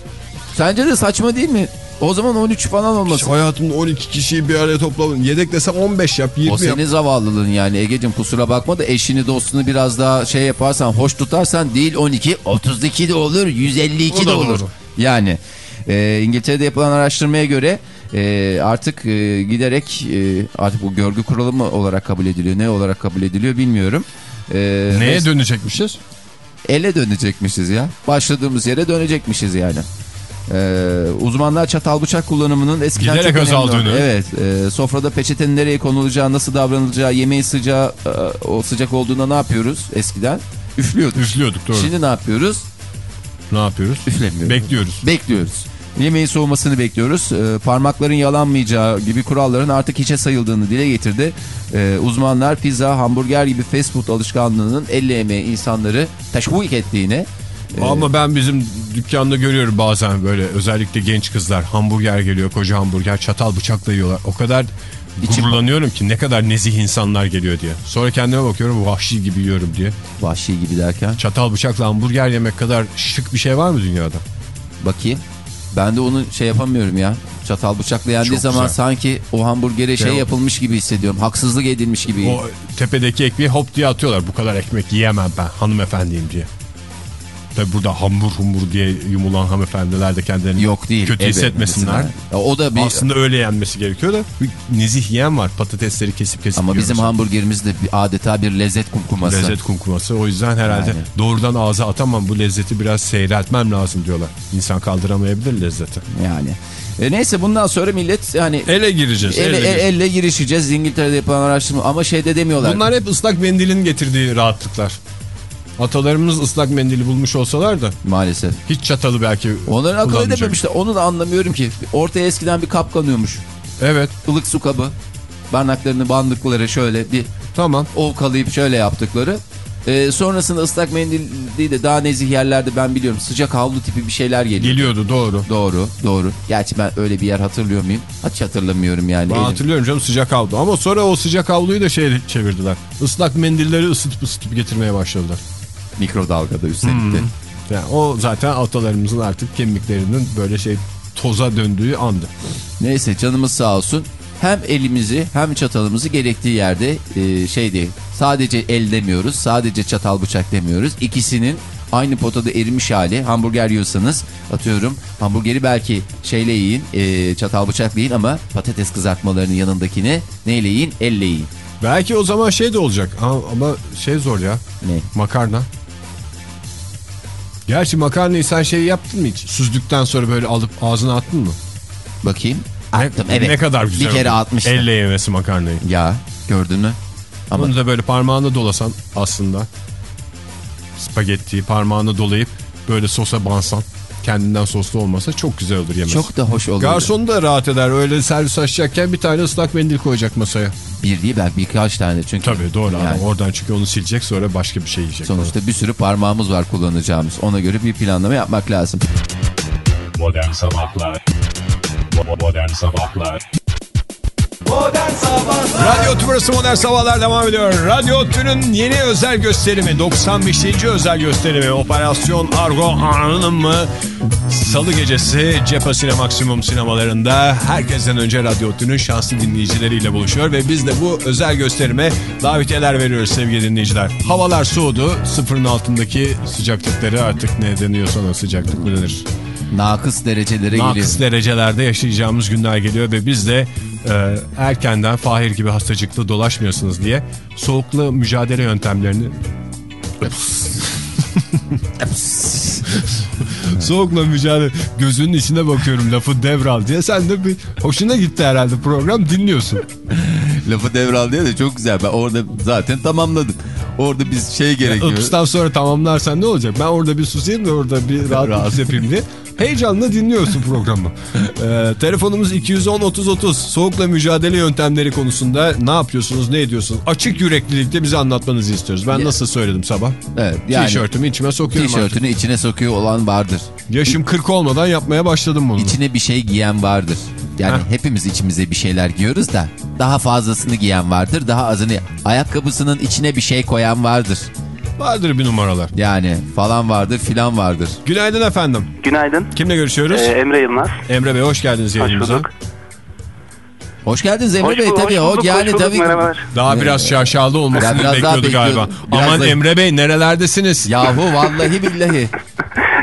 Sence de saçma değil mi? O zaman 13 falan olmasın. Hayatımda 12 kişiyi bir araya topladım. Yedeklesem 15 yap 20 O yap. senin zavallılığın yani Ege'cim kusura bakma da eşini dostunu biraz daha şey yaparsan hoş tutarsan değil 12 32 de olur 152 O de olur. doğru. Yani e, İngiltere'de yapılan araştırmaya göre e, artık e, giderek e, artık bu görgü kuralı mı olarak kabul ediliyor ne olarak kabul ediliyor bilmiyorum. E, Neye dönecekmişiz? ele dönecekmişiz ya. Başladığımız yere dönecekmişiz yani. Ee, uzmanlar çatal bıçak kullanımının eskiden Giderek çok azaldığını. Evet. e, sofrada peçetenin nereye konulacağı, nasıl davranılacağı, yemeğin sıcağı, e, o sıcak olduğunda ne yapıyoruz eskiden? Üflüyorduk. Üflüyorduk doğru. Şimdi ne yapıyoruz? ne yapıyoruz? Üflemiyoruz. Bekliyoruz. Bekliyoruz. Yemeğin soğumasını bekliyoruz. Ee, parmakların yalanmayacağı gibi kuralların artık hiçe sayıldığını dile getirdi. Ee, uzmanlar pizza, hamburger gibi fast food alışkanlığının elle emeği insanları teşvik ettiğini Ama ben bizim dükkanda görüyorum bazen böyle özellikle genç kızlar hamburger geliyor koca hamburger çatal bıçakla yiyorlar. O kadar İçim- gururlanıyorum ki ne kadar nezih insanlar geliyor diye. Sonra kendime bakıyorum vahşi gibi yiyorum diye. vahşi gibi derken Çatal bıçakla hamburger yemek kadar şık bir şey var mı dünyada? bakayım. Ben de onu şey yapamıyorum ya. Çatal bıçakla yendiği Çok zaman güzel. sanki o hamburgere şey Şey yapılmış gibi hissediyorum. Haksızlık edilmiş gibi. O tepedeki ekmeği hop diye atıyorlar. Bu kadar ekmek yiyemem ben hanımefendiyim diye. Tabi burada hambur humbur diye yumulan hanımefendiler de kendilerini Yok değil. kötü evet, hissetmesinler. mesela. O da bir Aslında öyle yenmesi gerekiyor da nezih yiyen var. Patatesleri kesip kesip ama bizim mesela. hamburgerimiz de bir, adeta bir lezzet kumkuması. Lezzet kumkuması. O yüzden herhalde Yani. doğrudan ağza atamam bu lezzeti biraz seyreltmem lazım diyorlar. İnsan kaldıramayabilir lezzeti. Yani. E neyse bundan sonra millet yani Ele gireceğiz. elle, ele elle, gireceğiz. elle girişeceğiz. İngiltere'de yapılan araştırma ama şeyde demiyorlar. Bunlar hep ıslak mendilin getirdiği rahatlıklar. Atalarımız ıslak mendili bulmuş olsalar da Maalesef. hiç çatalı belki Onların akıl edememişler. Onu da anlamıyorum ki. Ortaya eskiden bir kap kanıyormuş. Evet Ilık su kabı. Barnaklarını bandıkları şöyle bir tamam. ovkalayıp şöyle yaptıkları. Ee, sonrasında ıslak mendil değil de daha nezih yerlerde ben biliyorum sıcak havlu tipi bir şeyler geliyor. Geliyordu doğru. Doğru doğru. Gerçi ben öyle bir yer hatırlıyor muyum? Hiç hatırlamıyorum yani. Ben Elim- hatırlıyorum canım sıcak havlu. Ama sonra o sıcak havluyu da şey çevirdiler. Islak mendilleri ısıtıp ısıtıp getirmeye başladılar. Mikrodalgada üstelik de. Yani o zaten atalarımızın artık kemiklerinin böyle şey toza döndüğü andı. Neyse canımız sağ olsun. Hem elimizi hem çatalımızı gerektiği yerde e, şey değil. Sadece el demiyoruz. Sadece çatal bıçak demiyoruz. İkisinin aynı potada erimiş hali. Hamburger yiyorsanız atıyorum hamburgeri belki şeyle yiyin e, çatal bıçakla yiyin ama patates kızartmalarının yanındakini neyle yiyin? Elle yiyin. Belki o zaman şey de olacak ama, ama şey zor ya Ne? makarna. Gerçi makarnayı sen şey yaptın mı hiç? Süzdükten sonra böyle alıp ağzına attın mı? Bakayım. Ne- Attım evet. Ne kadar güzel Bir kere olur. atmıştım. Elle yemesi makarnayı. Ya gördün mü? Ama Bunu da böyle parmağını dolasan aslında spagettiyi parmağını dolayıp böyle sosa bansan kendinden soslu olmasa çok güzel olur yemesi. çok da hoş olur. Garson da rahat eder öyle servis açacakken bir tane ıslak mendil koyacak masaya. Bir değil ben birkaç tane çünkü. Tabii doğru Yani. adam oradan çünkü onu silecek sonra başka bir şey yiyecek. Sonuçta bir sürü parmağımız var kullanacağımız. Ona göre bir planlama yapmak lazım. Modern Sabahlar Modern Sabahlar Modern Sabahlar Radyo Tümrüsü Modern Sabahlar devam ediyor. Radyo Tünün yeni özel gösterimi 95. özel gösterimi Operasyon Argo Anın mı? Salı gecesi Cephe Sine Maksimum sinemalarında herkesten önce Radyo Tünün şanslı dinleyicileriyle buluşuyor ve biz de bu özel gösterime davetiyeler veriyoruz sevgili dinleyiciler. Havalar soğudu. Sıfırın altındaki sıcaklıkları artık ne deniyorsa ona sıcaklık mı denir? Nakıs derecelere geliyor. Nakıs derecelerde yaşayacağımız günler geliyor ve biz de e, erkenden Fahir gibi hastacıklı dolaşmıyorsunuz diye soğukla mücadele yöntemlerini soğukla mücadele gözünün içine bakıyorum lafı devral diye sen de bir hoşuna gitti herhalde program dinliyorsun. Lafı devral diye de çok güzel. Ben orada zaten tamamladım. Orada biz şey gerekiyor. Ips'tan sonra tamamlarsan ne olacak? Ben orada bir susayım da orada bir rahat yapayım diye. Heyecanla dinliyorsun programı. Ee, telefonumuz 210-30-30. Soğukla mücadele yöntemleri konusunda ne yapıyorsunuz, ne ediyorsunuz? Açık yüreklilikte bize anlatmanızı istiyoruz. Ben Ya- nasıl söyledim sabah? Evet, yani Tişörtümü içime sokuyorum artık. tişörtünü içine sokuyor olan vardır. Yaşım 40 olmadan yapmaya başladım bunu. İçine bir şey giyen vardır. Yani Heh. hepimiz içimize bir şeyler giyiyoruz da daha fazlasını giyen vardır. Daha azını ayakkabısının içine bir şey koyan vardır. Vardır bir numaralar. Yani falan vardır filan vardır. Günaydın efendim. Günaydın. Kimle görüşüyoruz? Ee, Emre Yılmaz. Emre Bey hoş geldiniz Hoş yayınımıza. bulduk. Hoş geldiniz Emre Hoş Bey bulduk, tabii. hoş o bulduk, yani hoş bulduk, tabii. merhabalar. Daha biraz şaşalı Ya olmasını biraz daha bekliyordu galiba. Biraz Aman da- Emre Bey nerelerdesiniz? Yahu vallahi billahi.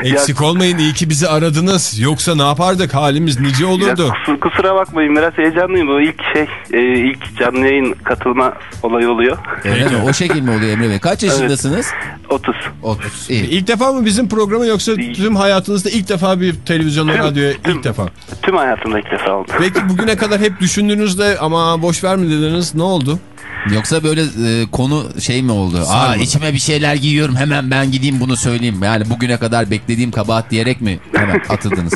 Eksik olmayın iyi ki bizi aradınız. Yoksa ne yapardık halimiz nice Ya, olurdu. kus- kusura bakmayın biraz heyecanlıyım. Bu ilk şey, e, ilk canlı yayın katılma olayı oluyor. Öyle mi? O şekil mi oluyor Emre Bey? Kaç yaşındasınız? 30. 30. İyi. İlk defa mı bizim programı yoksa tüm hayatınızda ilk defa bir televizyona, Tüm- radyoya tüm. ilk defa? Tüm hayatımda ilk defa oldu. Peki bugüne kadar hep düşündüğünüzde ama boş ver mi dediniz ne oldu? Yoksa böyle e, konu şey mi oldu? Aa Sarmadı. içime bir şeyler giyiyorum hemen ben gideyim bunu söyleyeyim. Yani bugüne kadar beklediğim kabahat diyerek mi hemen atıldınız?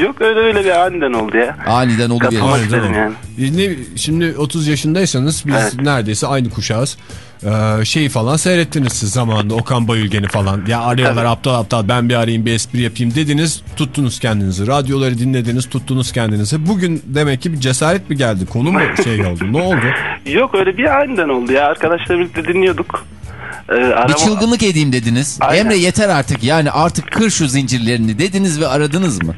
Yok öyle öyle bir aniden oldu ya. Aniden Katılmak oluyor. Aniden istedim oldu. yani. Biz ne, şimdi 30 yaşındaysanız biz Evet. neredeyse aynı kuşağız. Ee, şeyi falan seyrettiniz siz zamanında Okan Bayülgen'i falan. Ya arıyorlar aptal aptal ben bir arayayım bir espri yapayım dediniz tuttunuz kendinizi. Radyoları dinlediniz tuttunuz kendinizi. Bugün demek ki bir cesaret mi geldi? Konu mu şey oldu? Ne oldu? Yok öyle bir aniden oldu ya. Arkadaşlarla birlikte dinliyorduk. Ee, Bir çılgınlık edeyim dediniz. Aynen. Emre yeter artık yani artık kır şu zincirlerini dediniz ve aradınız mı?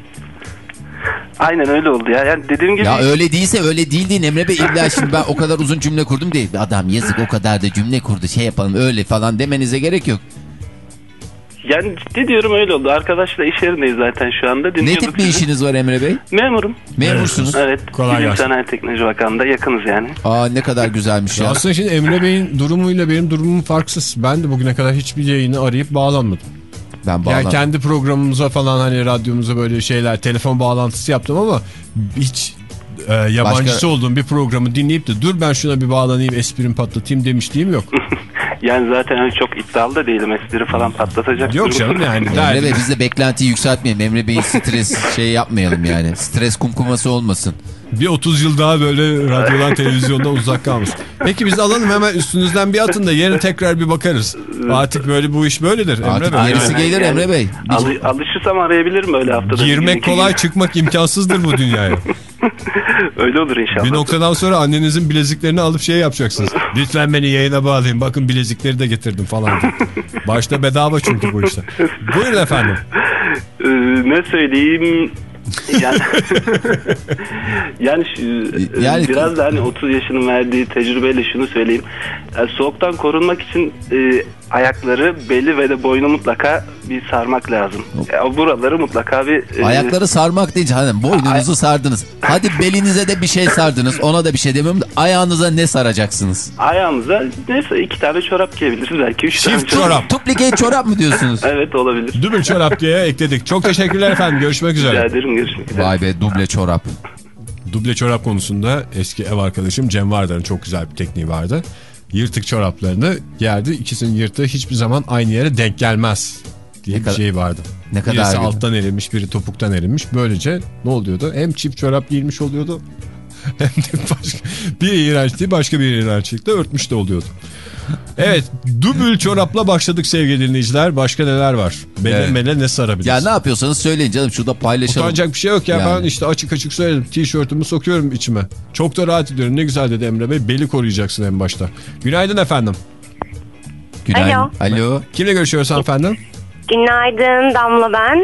Aynen öyle oldu ya. Yani dediğim gibi Ya öyle değilse öyle değil deyin Emre Bey. İlla şimdi ben o kadar uzun cümle kurdum değil. Adam yazık o kadar da cümle kurdu şey yapalım öyle falan demenize gerek yok. yani ciddi diyorum öyle oldu. Arkadaşla iş yerindeyiz zaten şu anda. Ne tip bir işiniz var Emre Bey? Memurum. Memursunuz. Evet. Kolay Bilim gelsin. Sanayi Teknoloji Bakanlığı'nda yakınız yani. Aa ne kadar güzelmiş ya. Aslında şimdi Emre Bey'in durumuyla benim durumum farksız. Ben de bugüne kadar hiçbir yayını arayıp bağlanmadım. Ben bağlan. Yani kendi programımıza falan hani radyomuza böyle şeyler telefon bağlantısı yaptım ama hiç e, yabancısı Başka- olduğum bir programı dinleyip de dur ben şuna bir bağlanayım esprim patlatayım demişliğim yok. Yani zaten hani çok iddialı da değilim. Espri falan patlatacak. yok canım yani. Emre. Bey biz de beklentiyi yükseltmeyelim. Emre Bey'in stres şey yapmayalım yani. Stres kumkuması olmasın. Bir 30 yıl daha böyle radyodan televizyondan uzak kalmış. Peki biz alalım hemen üstünüzden bir atın da yarın tekrar bir bakarız. Artık böyle bu iş böyledir Emre Artık Bey. gerisi Yani gelir Emre Bey. Alı- alışırsam arayabilirim öyle haftada. Girmek kolay çıkmak imkansızdır bu dünyaya. Öyle olur inşallah. Bir noktadan sonra annenizin bileziklerini alıp şey yapacaksınız. Lütfen beni yayına bağlayın. Bakın bilezikleri de getirdim falan. diye. Başta bedava çünkü bu işler. Buyurun efendim. Ee, ne söyleyeyim? Yani, yani, şu, Yani- biraz da hani 30 yaşının verdiği tecrübeyle şunu söyleyeyim. Yani soğuktan korunmak için e, ayakları, beli ve de boynu mutlaka bir sarmak lazım. Ya, buraları mutlaka bir... e, Ayakları sarmak deyince hani boynunuzu sardınız. Hadi belinize de bir şey sardınız. Ona da bir şey demiyorum da ayağınıza ne saracaksınız? Ayağımıza neyse iki tane çorap giyebiliriz belki. Üç tane Çift çorap. Tuplicate çorap mı diyorsunuz? Evet olabilir. Dübül çorap diye ekledik. Çok teşekkürler efendim. Görüşmek Rica üzere. ederim görüşmek üzere. Vay be duble çorap. Duble çorap konusunda eski ev arkadaşım Cem Vardar'ın çok güzel bir tekniği vardı. Yırtık çoraplarını yerdi. İkisinin yırtığı hiçbir zaman aynı yere denk gelmez diye Ne bir kadar- şey vardı. ne kadar Birisi güzel. alttan erilmiş, biri topuktan erilmiş. Böylece ne oluyordu? Hem çift çorap giyilmiş oluyordu hem de başka bir iğrençliği başka bir iğrençlikle örtmüş de oluyordu. Evet, dubül çorapla başladık sevgili dinleyiciler. Başka neler var? Bele Evet. mele ne sarabiliriz? Ya ne yapıyorsanız söyleyin canım şurada paylaşalım. Utanacak bir şey yok ya. Yani. Ben işte açık açık söyledim. Tişörtümü sokuyorum içime. Çok da rahat ediyorum. Ne güzel dedi Emre Bey. Beli koruyacaksın en başta. Günaydın efendim. Günaydın. Alo. Alo. Kimle görüşüyoruz efendim? Günaydın Damla ben.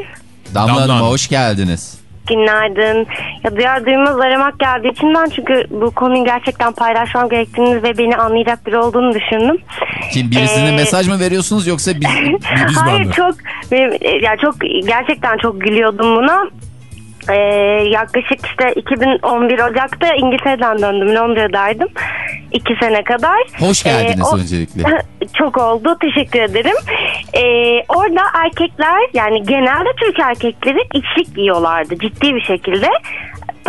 Damla Damla Hanım'a Hanım. hoş geldiniz. Günaydın. Ya duyar duymaz aramak geldi içimden çünkü bu konuyu gerçekten paylaşmam gerektiğini ve beni anlayacak biri olduğunu düşündüm. Kim birisine Ee, mesaj mı veriyorsunuz yoksa biz... Biz Hayır bandı. çok benim, e, ya çok gerçekten çok gülüyordum buna. Ee, yaklaşık işte 2011 Ocak'ta İngiltere'den döndüm Londra'daydım. iki sene kadar. Hoş geldiniz Ee, o- öncelikle. Çok oldu teşekkür ederim. Ee, orada erkekler yani genelde Türk erkekleri içlik giyiyorlardı ciddi bir şekilde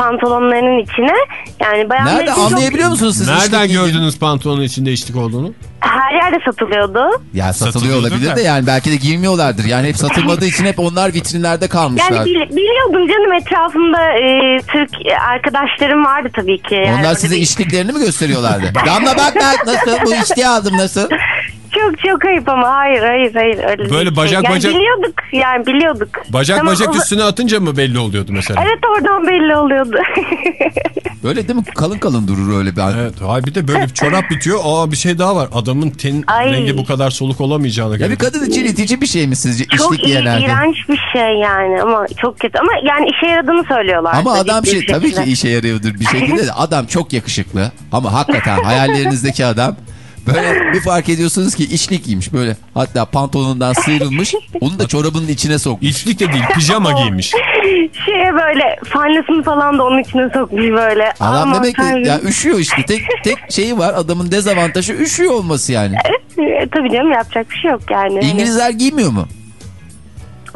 pantolonlarının içine. Yani bayanlar Nerede için çok- anlayabiliyor musunuz siz? Nereden gördünüz pantolonun içinde içlik olduğunu? Her yerde satılıyordu. Ya satılıyor Satılıyordur olabilir de yani belki de giymiyorlardır. Yani hep satılmadığı için hep onlar vitrinlerde kalmışlar. Yani bil- biliyordum canım etrafımda e, Türk arkadaşlarım vardı tabii ki. Yani Onlar size bir- içliklerini mi gösteriyorlardı? Damla bak bak nasıl bu içtiği aldım nasıl? Çok çok ayıp ama hayır hayır hayır öyle Böyle değil. bacak yani bacak- biliyorduk yani biliyorduk. Bacak Tamam, bacak üstüne atınca mı belli oluyordu mesela? Evet oradan belli oluyordu. Böyle değil mi? Kalın kalın durur öyle bir. Evet. Hayır bir de böyle bir çorap bitiyor. Aa bir şey daha var. Adamın ten Ay. rengi bu kadar soluk olamayacağına Ya göre. bir kadın için itici bir şey mi sizce? çok İşlik iyi, giyelerde. iğrenç bir şey yani ama çok kötü. Ama yani işe yaradığını söylüyorlar. Ama da adam şey tabii ki işe yarıyordur bir şekilde de adam çok yakışıklı ama hakikaten hayallerinizdeki adam böyle bir fark ediyorsunuz ki içlik giymiş böyle hatta pantolonundan sıyrılmış onu da çorabının içine sokmuş. İçlik de değil pijama giymiş. Şeye böyle fanlısını falan da onun içine sokmuş böyle. Adam Aman demek ki ya üşüyor işte tek tek şeyi var adamın dezavantajı üşüyor olması yani. E, Tabii canım yapacak bir şey yok yani. İngilizler giymiyor mu?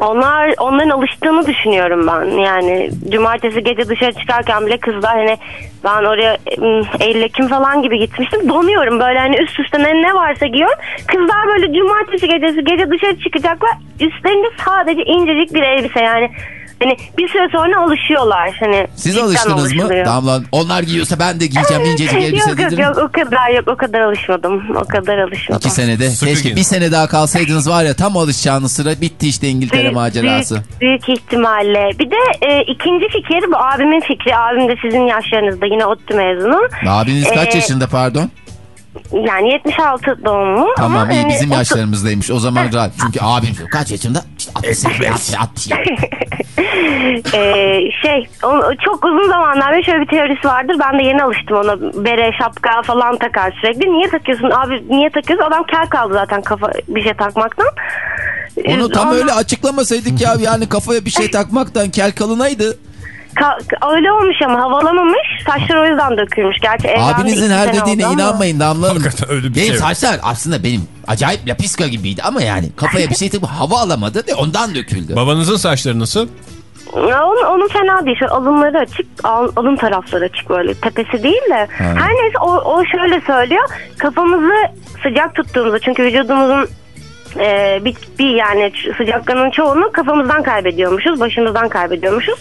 Onlar onların alıştığını düşünüyorum ben. Yani cumartesi gece dışarı çıkarken bile kızlar hani ben oraya Eylül Ekim falan gibi gitmiştim. Donuyorum böyle hani üst üste ne, ne varsa giyiyorum. Kızlar böyle cumartesi gecesi gece dışarı çıkacaklar. Üstlerinde sadece incecik bir elbise yani. Hani bir süre sonra alışıyorlar. Hani Siz alıştınız mı? Damla onlar giyiyorsa ben de giyeceğim incecik elbise yok yok dediniz. yok o kadar yok o kadar alışmadım. O kadar alışmadım. İki senede. Sıkı Keşke giyin. bir sene daha kalsaydınız var ya tam alışacağınız sıra bitti işte İngiltere Büyük- macerası. Büyük, büyük ihtimalle. Bir de e, ikinci fikir bu abimin fikri. Abim de sizin yaşlarınızda yine ODTÜ mezunu. Abiniz kaç Ee, yaşında pardon? Yani 76 doğumlu. Tamam ama iyi hani bizim yaşlarımızdaymış. O zaman rahat. Çünkü abim kaç yaşında? İşte 68, 60, 60 e, şey o- çok uzun zamandan beri şöyle bir teorisi vardır. Ben de yeni alıştım ona. Bere, şapka falan takar sürekli. Niye takıyorsun abi niye takıyorsun? Adam kel kaldı zaten kafa bir şey takmaktan. Onu Ee, tam ondan- öyle açıklamasaydık ya. Yani kafaya bir şey takmaktan kel kalınaydı. Ka- öyle olmuş ama havalamamış. Saçlar o yüzden dökülmüş. Gerçi evlendi, Abinizin her dediğine inanmayın Damla Hanım. Hakikaten öyle bir benim şey yok. saçlar aslında benim acayip lapiska gibiydi ama yani kafaya bir şey takıp hava alamadı ve ondan döküldü. Babanızın saçları nasıl? Ya onun, onun fena değil. Şöyle alınları açık, al- alın tarafları açık böyle. Tepesi değil de. Her neyse o, o şöyle söylüyor. Kafamızı sıcak tuttuğumuzda çünkü vücudumuzun e, bir, bir yani sıcaklığının çoğunu kafamızdan kaybediyormuşuz. Başımızdan kaybediyormuşuz.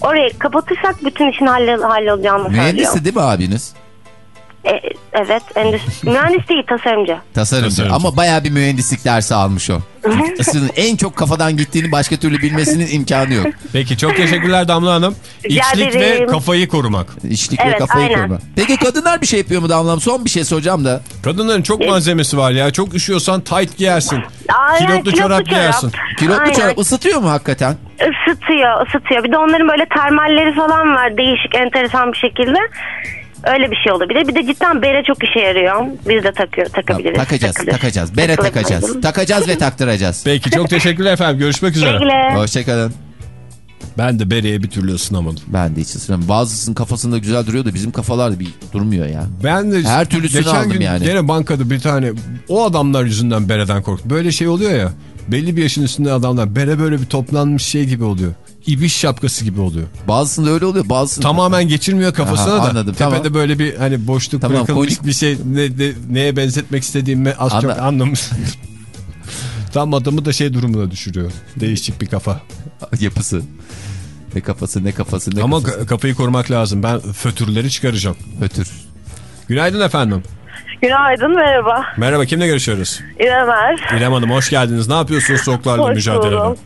Orayı kapatırsak bütün işin halle, hallolacağını söylüyor. Mühendisi değil mi abiniz? E, evet. Endüstri, mühendis değil tasarımcı. Tasarımcı. Tasarımcı. Ama bayağı bir mühendislik dersi almış o. Isının en çok kafadan gittiğini başka türlü bilmesinin imkanı yok. Peki çok teşekkürler Damla Hanım. İçlik ve kafayı korumak. İşlik ve Evet, kafayı aynen. koruma. Peki kadınlar bir şey yapıyor mu Damlam? Son bir şey soracağım da. Kadınların çok malzemesi var ya. Çok üşüyorsan tight giyersin. Aynen, Kilotlu çorap giyersin. Kilotlu Aynen. çorap ısıtıyor mu hakikaten? Isıtıyor, ısıtıyor. Bir de onların böyle termalleri falan var değişik, enteresan bir şekilde. Öyle bir şey olabilir. Bir de cidden bere çok işe yarıyor. Biz de takıyor, takabiliriz. takacağız, Takılır. takacağız. Bere Takılır. takacağız. Takacağız ve taktıracağız. Peki çok teşekkürler efendim. Görüşmek üzere. Güle. Hoşçakalın. Ben de bereye bir türlü ısınamadım. Ben de hiç ısıramam. Bazısının kafasında güzel duruyor da bizim kafalarda bir durmuyor ya. Ben de Her türlüsünü geçen aldım gün yani. gene bankada bir tane o adamlar yüzünden bereden korktum. Böyle şey oluyor ya. Belli bir yaşın üstünde adamlar bere böyle bir toplanmış şey gibi oluyor. İbiş şapkası gibi oluyor. Bazısında öyle oluyor. Bazısında... Tamamen geçirmiyor kafasına Aha, da. anladım, Tepede tamam. böyle bir hani boşluk Tamam, bırakılmış konik- bir şey ne, ne- neye benzetmek istediğimi az Anla- çok anlamış. Tam adamı da şey durumuna düşürüyor. Değişik bir kafa. Yapısı. Ne kafası ne kafası ne Ama kafası. ka- kafayı korumak lazım. Ben fötürleri çıkaracağım. Ötür. Günaydın efendim. Günaydın merhaba. Merhaba kimle görüşüyoruz? İrem Er. İrem Hanım hoş geldiniz. Ne yapıyorsunuz soğuklarla mücadelede?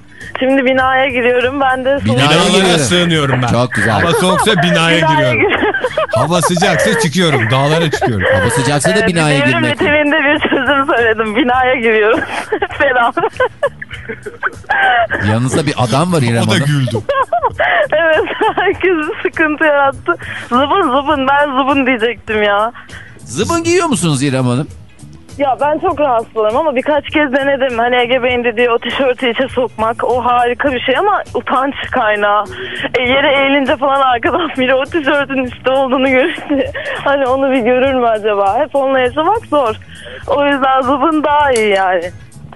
Şimdi binaya giriyorum. Ben de Binaya giriyorum. sığınıyorum ben. Çok güzel. Hava soğuksa binaya giriyorum. giriyorum. Hava sıcaksa çıkıyorum. Dağlara çıkıyorum. Hava sıcaksa da binaya Devrim girmek. bitiminde bir çözüm söyledim. Binaya giriyorum. Selam. Yanınızda bir adam var İrem O da Hanım. güldü. evet herkes sıkıntı yarattı. Zıbın zıbın ben zıbın diyecektim ya. Zıbın giyiyor musunuz İrem Hanım? Ya ben çok rahatsızlanırım ama birkaç kez denedim. Hani Ege Bey'in dediği o tişörtü içe sokmak o harika bir şey ama utanç kaynağı. E, yere eğilince falan arkadan biri o tişörtün üstte olduğunu görünce hani onu bir görür mü acaba? Hep onunla yaşamak zor. O yüzden zıbın daha iyi yani.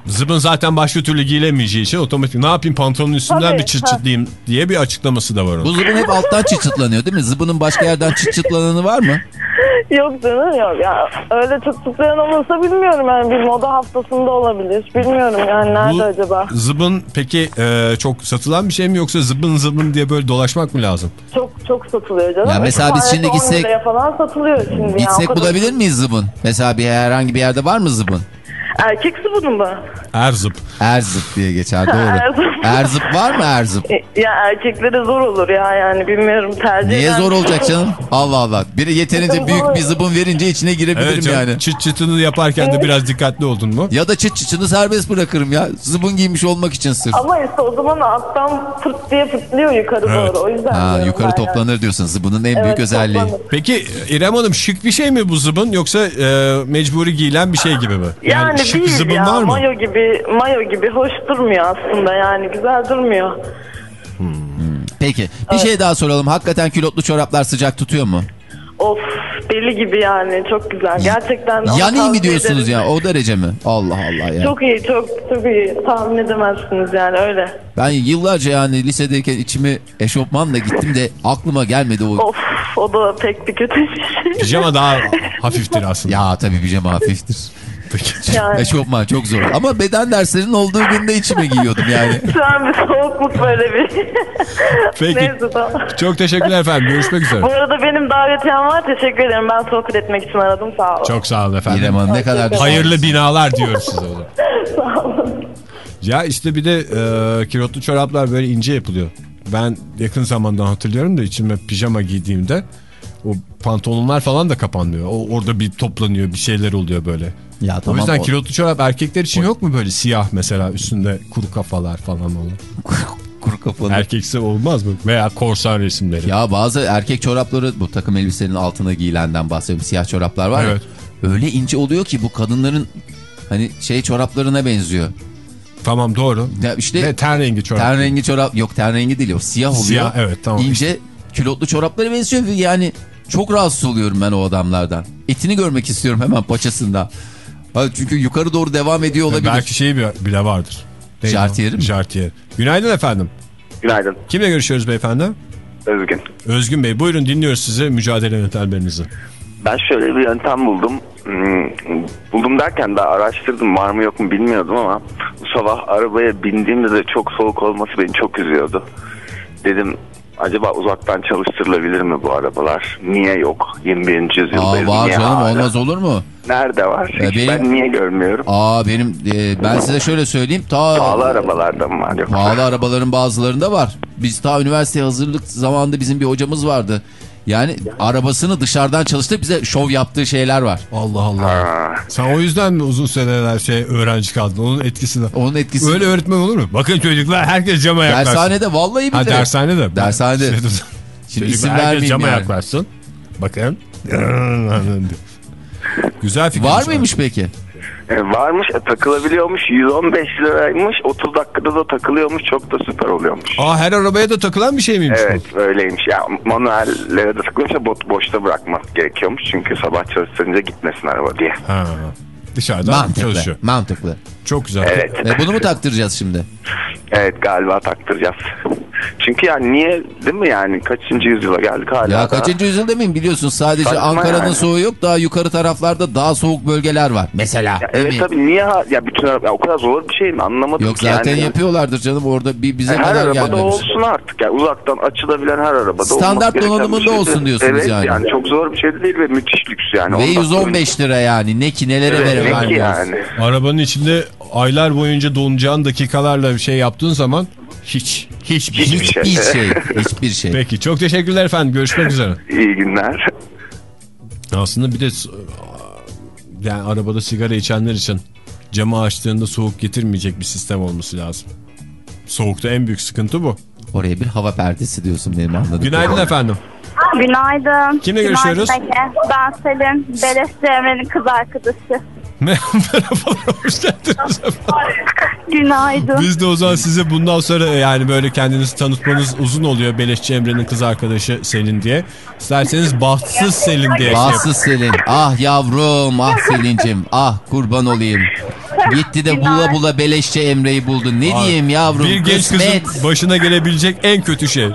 Zıbın zaten başka türlü giyilemeyeceği için otomatik ne yapayım pantolonun üstünden Tabii, bir çıt çıtlayayım diye bir açıklaması da var onun. Bu zıbın hep alttan çıt çıtlanıyor değil mi? Zıbının başka yerden çıt çıtlananı var mı? Yok canım yok ya. Öyle çok tutuyan olursa bilmiyorum yani bir moda haftasında olabilir. Bilmiyorum yani nerede Bu acaba? zıbın peki e, çok satılan bir şey mi yoksa zıbın zıbın diye böyle dolaşmak mı lazım? Çok çok satılıyor canım. Ya mesela biz şimdi gitsek- falan satılıyor şimdi. ya. Gitsek kadar- bulabilir miyiz zıbın? Mesela bir herhangi bir yerde var mı zıbın? Erkek zıbını mı? Erzıp. Erzıp diye geçer doğru. Erzıp. Erzıp var mı Erzıp? E, Ya erkeklere zor olur ya yani bilmiyorum tercih Niye zor olacak canım? Allah Allah. Biri yeterince büyük bir zıbın verince içine girebilirim Evet canım, yani. çıt çıtını yaparken de biraz dikkatli oldun mu? Ya da çıt çıtını serbest bırakırım ya. Zıbın giymiş olmak için sırf. Ama işte o zaman alttan fırt diye fırtlıyor yukarı Evet. doğru o yüzden. Ha, yukarı ben yani. toplanır diyorsun. Zıbının en büyük Evet, özelliği. toplanır. Peki İrem Hanım şık bir şey mi bu zıbın yoksa e, mecburi giyilen bir şey gibi mi? Yani, şık değil zıbın ya var mı? mayo gibi mayo gibi hoş durmuyor aslında yani güzel durmuyor. Peki bir şey daha soralım. Hakikaten külotlu çoraplar sıcak tutuyor mu? Of deli gibi yani çok güzel gerçekten. Yanayım mı tavsiye diyorsunuz ederim. ya? O derece mi? Allah Allah ya. Çok iyi çok çok iyi tahmin edemezsiniz yani öyle. Ben yıllarca yani lisedeyken içimi eşofmanla gittim de aklıma gelmedi o. Of o da pek bir kötü bir şey. Pijama daha hafiftir aslında. Ya tabii pijama hafiftir. Yani. Eşofman çok zor. Ama beden derslerinin olduğu günde içime giyiyordum yani. Şu an bir soğukluk böyle bir. Peki. Çok teşekkürler efendim. Görüşmek üzere. Bu arada benim davetiyem var. Teşekkür ederim. Ben sohbet etmek için aradım. Sağ olun. Çok sağ olun efendim. İrem Hanım ne kadar Hayırlı binalar diyoruz size. o zaman. Sağ olun. Ya işte bir de e, kilotlu çoraplar böyle ince yapılıyor. Ben yakın zamandan hatırlıyorum da içime pijama giydiğimde o pantolonlar falan da kapanmıyor. O orada bir toplanıyor bir şeyler oluyor böyle. Ya o tamam. yüzden o- kilotlu çorap erkekler için yok mu böyle siyah mesela üstünde kuru kafalar falan olan? Kuru kafalı. Erkekse olmaz mı? Veya korsan resimleri. Ya bazı erkek çorapları bu takım elbisenin altına giyilenden bahsediyorum. Siyah çoraplar var Evet. ya. Öyle ince oluyor ki bu kadınların hani şey çoraplarına benziyor. Tamam doğru. Ya işte Ve ten rengi çorap. ten rengi çorap yok ten rengi değil o siyah oluyor. Siyah, evet, tamam. İnce külotlu çoraplara benziyor yani çok rahatsız oluyorum ben o adamlardan. Etini görmek istiyorum hemen paçasında. Ha, Çünkü yukarı doğru devam ediyor olabilir. Belki şey bir- bile vardır. Jartiyer mi? Jartiyer. Günaydın efendim. Günaydın. Kimle görüşüyoruz beyefendi? Özgün. Özgün Bey buyurun dinliyoruz sizi mücadele yöntemlerinizi. Ben şöyle bir yöntem buldum. Hmm, buldum derken daha araştırdım var mı yok mu bilmiyordum ama bu sabah arabaya bindiğimde de çok soğuk olması beni çok üzüyordu. Dedim acaba uzaktan çalıştırılabilir mi bu arabalar? Niye yok? 21. yüzyıldayız. Aa, var Niye canım hala? olmaz olur mu? Nerede var? Hiç benim- Ben niye görmüyorum? Aa benim e, ben size şöyle söyleyeyim. Ta Pahalı arabalarda mı var? Yoksa? Pahalı arabaların bazılarında var. Biz ta üniversite hazırlık zamanında bizim bir hocamız vardı. Yani arabasını dışarıdan çalıştırıp bize şov yaptığı şeyler var. Allah Allah. Ha. Sen o yüzden mi uzun seneler şey öğrenci kaldın? Onun etkisinden. Onun etkisi. Öyle öğretmen olur mu? Bakın çocuklar herkes cama yaklaşsın. Dershanede vallahi Ha billahi. dershanede. Dershanede. Şey- Şimdi Çocuklar isim herkes cama yani. yaklaşsın. Bakın. Güzel fikir. Var mıymış peki? E, varmış e, takılabiliyormuş 115 liraymış 30 dakikada da takılıyormuş çok da süper oluyormuş. Aa her arabaya da takılan bir şey miymiş Evet öyleymiş ya manuellere de takılıyormuş bot boşta bırakmak gerekiyormuş çünkü sabah çalıştırınca gitmesin araba diye. bu? Ha. Dışarıdan Mantıklı. çalışıyor. Mantıklı. Çok güzel. Evet. E, bunu mu taktıracağız şimdi? Evet galiba taktıracağız. Çünkü yani niye değil mi yani kaçıncı yüzyıla geldik hala. Ya daha. kaçıncı yüzyıl demeyin biliyorsun sadece Ankara'nın yani. soğuğu yok daha yukarı taraflarda daha soğuk bölgeler var. Mesela. Ya evet mi? tabii niye ya bütün araba ya o kadar zor bir şey mi anlamadım Yok zaten yani. yapıyorlardır canım orada bir bize her kadar arabada gelmemiş. olsun artık. Yani uzaktan açılabilen her arabada Standart donanımında şey olsun diyorsunuz evet, yani. yani. çok zor bir şey de değil ve müthiş lüks yani. Ve Ondan 115 lira yani ne ki nelere Evet, vere ne ki vermiyoruz. yani. Arabanın içinde aylar boyunca donacağın dakikalarla bir şey yaptığın zaman hiç. Hiçbir Hiçbir şey. şey. Hiçbir şey. Hiçbir şey. Peki çok teşekkürler efendim. Görüşmek üzere. İyi günler. Aslında bir de yani arabada sigara içenler için camı açtığında soğuk getirmeyecek bir sistem olması lazım. Soğukta en büyük sıkıntı bu. Oraya bir hava perdesi diyorsun benim anladığım. Günaydın efendim. Günaydın. Kimle Günaydın görüşüyoruz? Ege. Ben Selin. Beleş Cemre'nin kız arkadaşı. Merhabalar hoş geldiniz. Günaydın. Biz de o zaman size bundan sonra yani böyle kendinizi tanıtmanız uzun oluyor. Beleşçi Emre'nin kız arkadaşı Selin diye. İsterseniz bahtsız Selin diye şey. Bahtsız Selin. Ah yavrum ah Selin'cim. Ah kurban olayım. Gitti de bula bula beleşçe Emre'yi buldu. Ne diyeyim yavrum Bir genç kızın başına gelebilecek en kötü şey.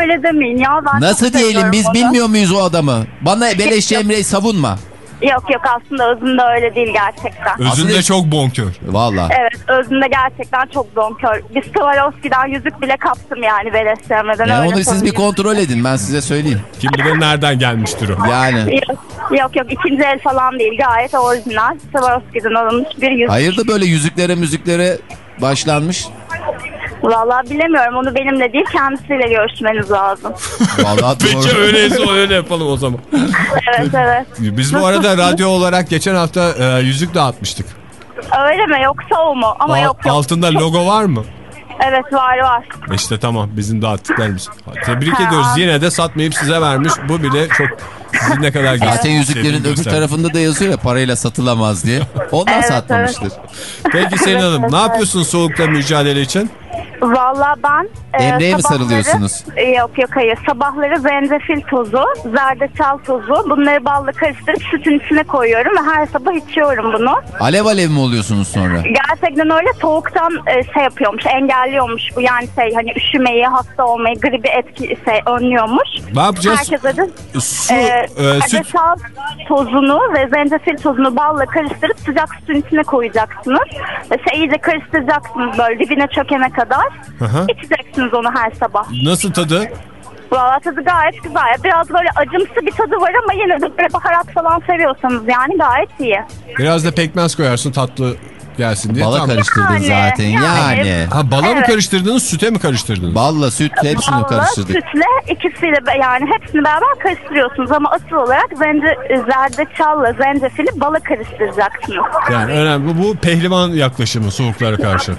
Öyle demeyin ya. Ben Nasıl diyelim biz onu. bilmiyor muyuz o adamı? Bana beleşçe Emre'yi savunma. Yok yok aslında özünde öyle değil gerçekten. Özünde Aslında- çok bonkör. Valla. Evet özünde gerçekten çok bonkör. Bir Swarovski'den yüzük bile kaptım yani beleştirmeden. Yani öyle onu siz bir kontrol edin ben size söyleyeyim. Kim bilir nereden gelmiştir o. Yani. Yok, yok yok ikinci el falan değil gayet orijinal Swarovski'den alınmış bir yüzük. Hayırdır böyle yüzüklere müziklere başlanmış? Vallahi bilemiyorum onu benimle değil kendisiyle görüşmeniz lazım. Vallahi Peki doğru. öyleyse öyle yapalım o zaman. evet evet. Biz bu arada radyo olarak geçen hafta e, yüzük dağıtmıştık. Öyle mi yoksa o mu? Ama Al- yok yok. altında logo var mı? Evet var var. İşte tamam bizim dağıttıklarımız. Tebrik Ha, ediyoruz. Yine de satmayıp size vermiş. Bu bile çok sizi ne kadar Zaten yüzüklerin öbür tarafında da yazıyor ya parayla satılamaz diye. Ondan Evet, satmamıştır. Peki Selin Hanım ne yapıyorsun soğukla mücadele için? Valla ben... e, Emre'ye mi sarılıyorsunuz? E, Yok yok hayır. Sabahları zencefil tozu, zerdeçal tozu bunları balla karıştırıp sütün içine koyuyorum ve her sabah içiyorum bunu. Alev alev mi oluyorsunuz sonra? Gerçekten öyle soğuktan e, şey yapıyormuş, engelliyormuş bu. Yani şey hani üşümeyi, hasta olmayı, gribi etki şey önlüyormuş. Ne yapacağız? Herkese de Su, e, e, süt, zerdeçal tozunu ve zencefil tozunu balla karıştırıp sıcak sütün içine koyacaksınız. Şey iyice karıştıracaksınız böyle dibine çökene kadar. Aha. İçeceksiniz onu her sabah. nasıl tadı? Valla tadı gayet güzel. Biraz böyle acımsı bir tadı var ama yine de böyle baharat falan seviyorsanız yani gayet iyi. Biraz da pekmez koyarsın tatlı gelsin diye. Bala Tamam. karıştırdın Yani, zaten yani. yani. Ha bala mı Evet. karıştırdınız süte mi karıştırdınız? Balla süt hepsini Valla karıştırdık. sütle ikisiyle yani hepsini beraber karıştırıyorsunuz ama asıl olarak zence, zerdeçalla zencefili bala karıştıracaksınız. Yani önemli. Bu, bu pehlivan yaklaşımı soğuklara karşı.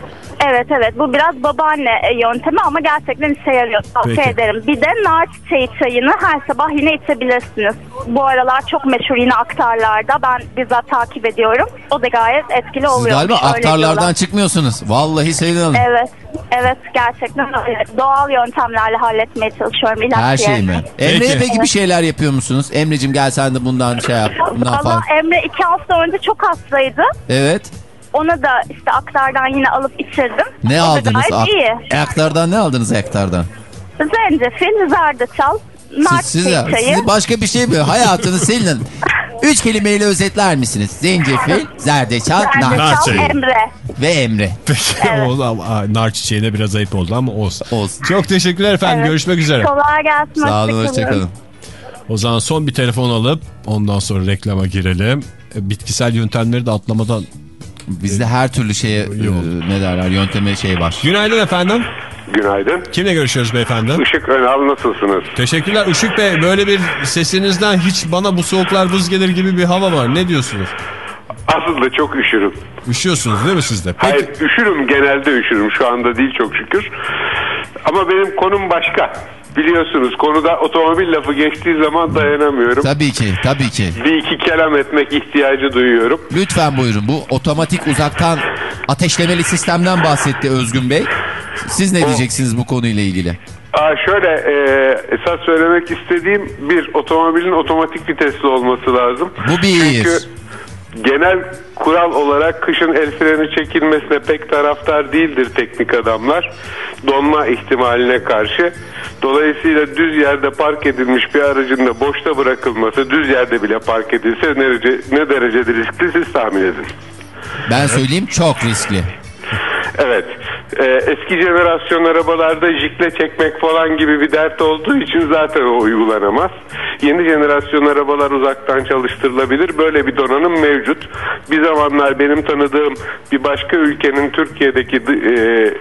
Evet evet bu biraz babaanne e, yöntemi ama gerçekten işe yarıyor. Tavsiye Peki. ederim. Bir de nar çiçeği çayını her sabah yine içebilirsiniz. Bu aralar çok meşhur yine aktarlarda. Ben bizzat takip ediyorum. O da gayet etkili Siz oluyor. galiba aktarlardan çıkmıyorsunuz. Vallahi Selin Hanım. Evet, evet gerçekten öyle. Doğal yöntemlerle halletmeye çalışıyorum ilaç Her şey yerine. mi? Emre'ye Peki. peki bir şeyler yapıyor musunuz? Emre'cim gel sen de bundan şey yap. Bundan Valla falan. Emre iki hafta önce çok hastaydı. Evet. Ona da işte aktardan yine alıp içirdim. Ne o aldınız? Ak- iyi. Aktardan ne aldınız aktardan? Zencefil, zerdeçal, nar Siz, siz, çiçeği çayı. sizi başka bir şey mi? Hayatını Hanım. Üç kelimeyle özetler misiniz? Zencefil, zerdeçal, nar Zerdeçal, çayı. Emre. ve Emre. Peki o zaman aa, nar çiçeğine biraz ayıp oldu ama olsun. Olsun. Çok teşekkürler efendim. Evet. Görüşmek üzere. Kolay gelsin. Sağ olun, hoşçakalın. hoşçakalın. O zaman son bir telefon alıp ondan sonra reklama girelim. E, Bitkisel yöntemleri de atlamadan. Bizde her türlü şeye e, ne derler yönteme şey var. Günaydın efendim. Günaydın. Kimle görüşüyoruz beyefendi? Işık Önal nasılsınız? Teşekkürler Işık Bey. Böyle bir sesinizden hiç bana bu soğuklar buz gelir gibi bir hava var. Ne diyorsunuz? Aslında çok üşürüm. Üşüyorsunuz değil mi siz de? Peki. Hayır üşürüm genelde üşürüm şu anda değil çok şükür. Ama benim konum başka. Biliyorsunuz konuda otomobil lafı geçtiği zaman dayanamıyorum. Tabii ki, tabii ki. Bir iki kelam etmek ihtiyacı duyuyorum. Lütfen buyurun. Bu otomatik uzaktan ateşlemeli sistemden bahsetti Özgün Bey. Siz ne diyeceksiniz bu konuyla ilgili? Aa, şöyle e, esas söylemek istediğim bir otomobilin otomatik vitesli olması lazım. Bu bir. Çünkü genel kural olarak kışın el freni çekilmesine pek taraftar değildir teknik adamlar. Donma ihtimaline karşı. Dolayısıyla düz yerde park edilmiş bir aracın da boşta bırakılması düz yerde bile park edilse ne derece, ne derecede riskli siz tahmin edin. Ben söyleyeyim çok riskli. Evet. Ee, eski jenerasyon arabalarda jikle çekmek falan gibi bir dert olduğu için zaten o uygulanamaz. Yeni jenerasyon arabalar uzaktan çalıştırılabilir. Böyle bir donanım mevcut. Bir zamanlar benim tanıdığım bir başka ülkenin Türkiye'deki e,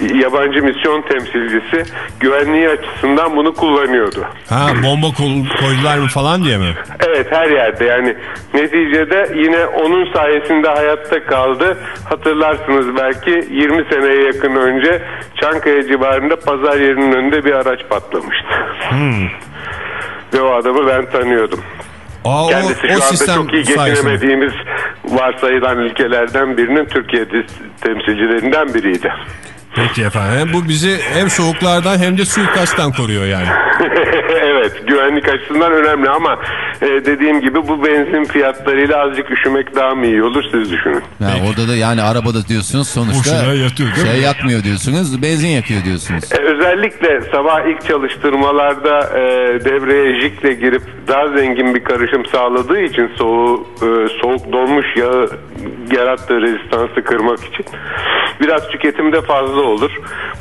yabancı misyon temsilcisi güvenliği açısından bunu kullanıyordu. Ha bomba koydular mı falan diye mi? Evet her yerde yani neticede yine onun sayesinde hayatta kaldı. Hatırlarsınız belki 20 seneye yakın önce Çankaya civarında pazar yerinin önünde bir araç patlamıştı. Ve o adamı ben tanıyordum. Aa, o, Kendisi şu o anda sistem çok iyi sayesinde. geçinemediğimiz varsayılan ülkelerden birinin Türkiye temsilcilerinden biriydi. Peki efendim. Bu bizi hem soğuklardan hem de suikastten koruyor yani. evet güvenlik açısından önemli ama e, dediğim gibi bu benzin fiyatlarıyla azıcık üşümek daha mı iyi olur siz düşünün. Yani orada da yani arabada diyorsunuz sonuçta yatıyor değil mi? şey yakmıyor diyorsunuz benzin yakıyor diyorsunuz. E, özellikle sabah ilk çalıştırmalarda e, devreye jikle girip daha zengin bir karışım sağladığı için soğuğu, e, soğuk donmuş yağı yarattığı rezistansı kırmak için biraz tüketimde fazla olur.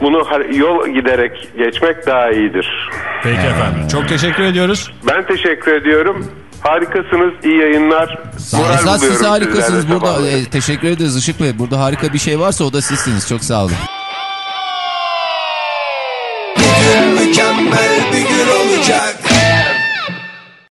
Bunu yol giderek geçmek daha iyidir. Peki efendim. Çok teşekkür ediyoruz. Ben teşekkür ediyorum. Harikasınız. iyi yayınlar. Moral Esas siz harikasınız burada. E, teşekkür ederiz Işık Bey. Burada harika bir şey varsa o da sizsiniz. Çok sağ olun. Mükemmel bir gün olacak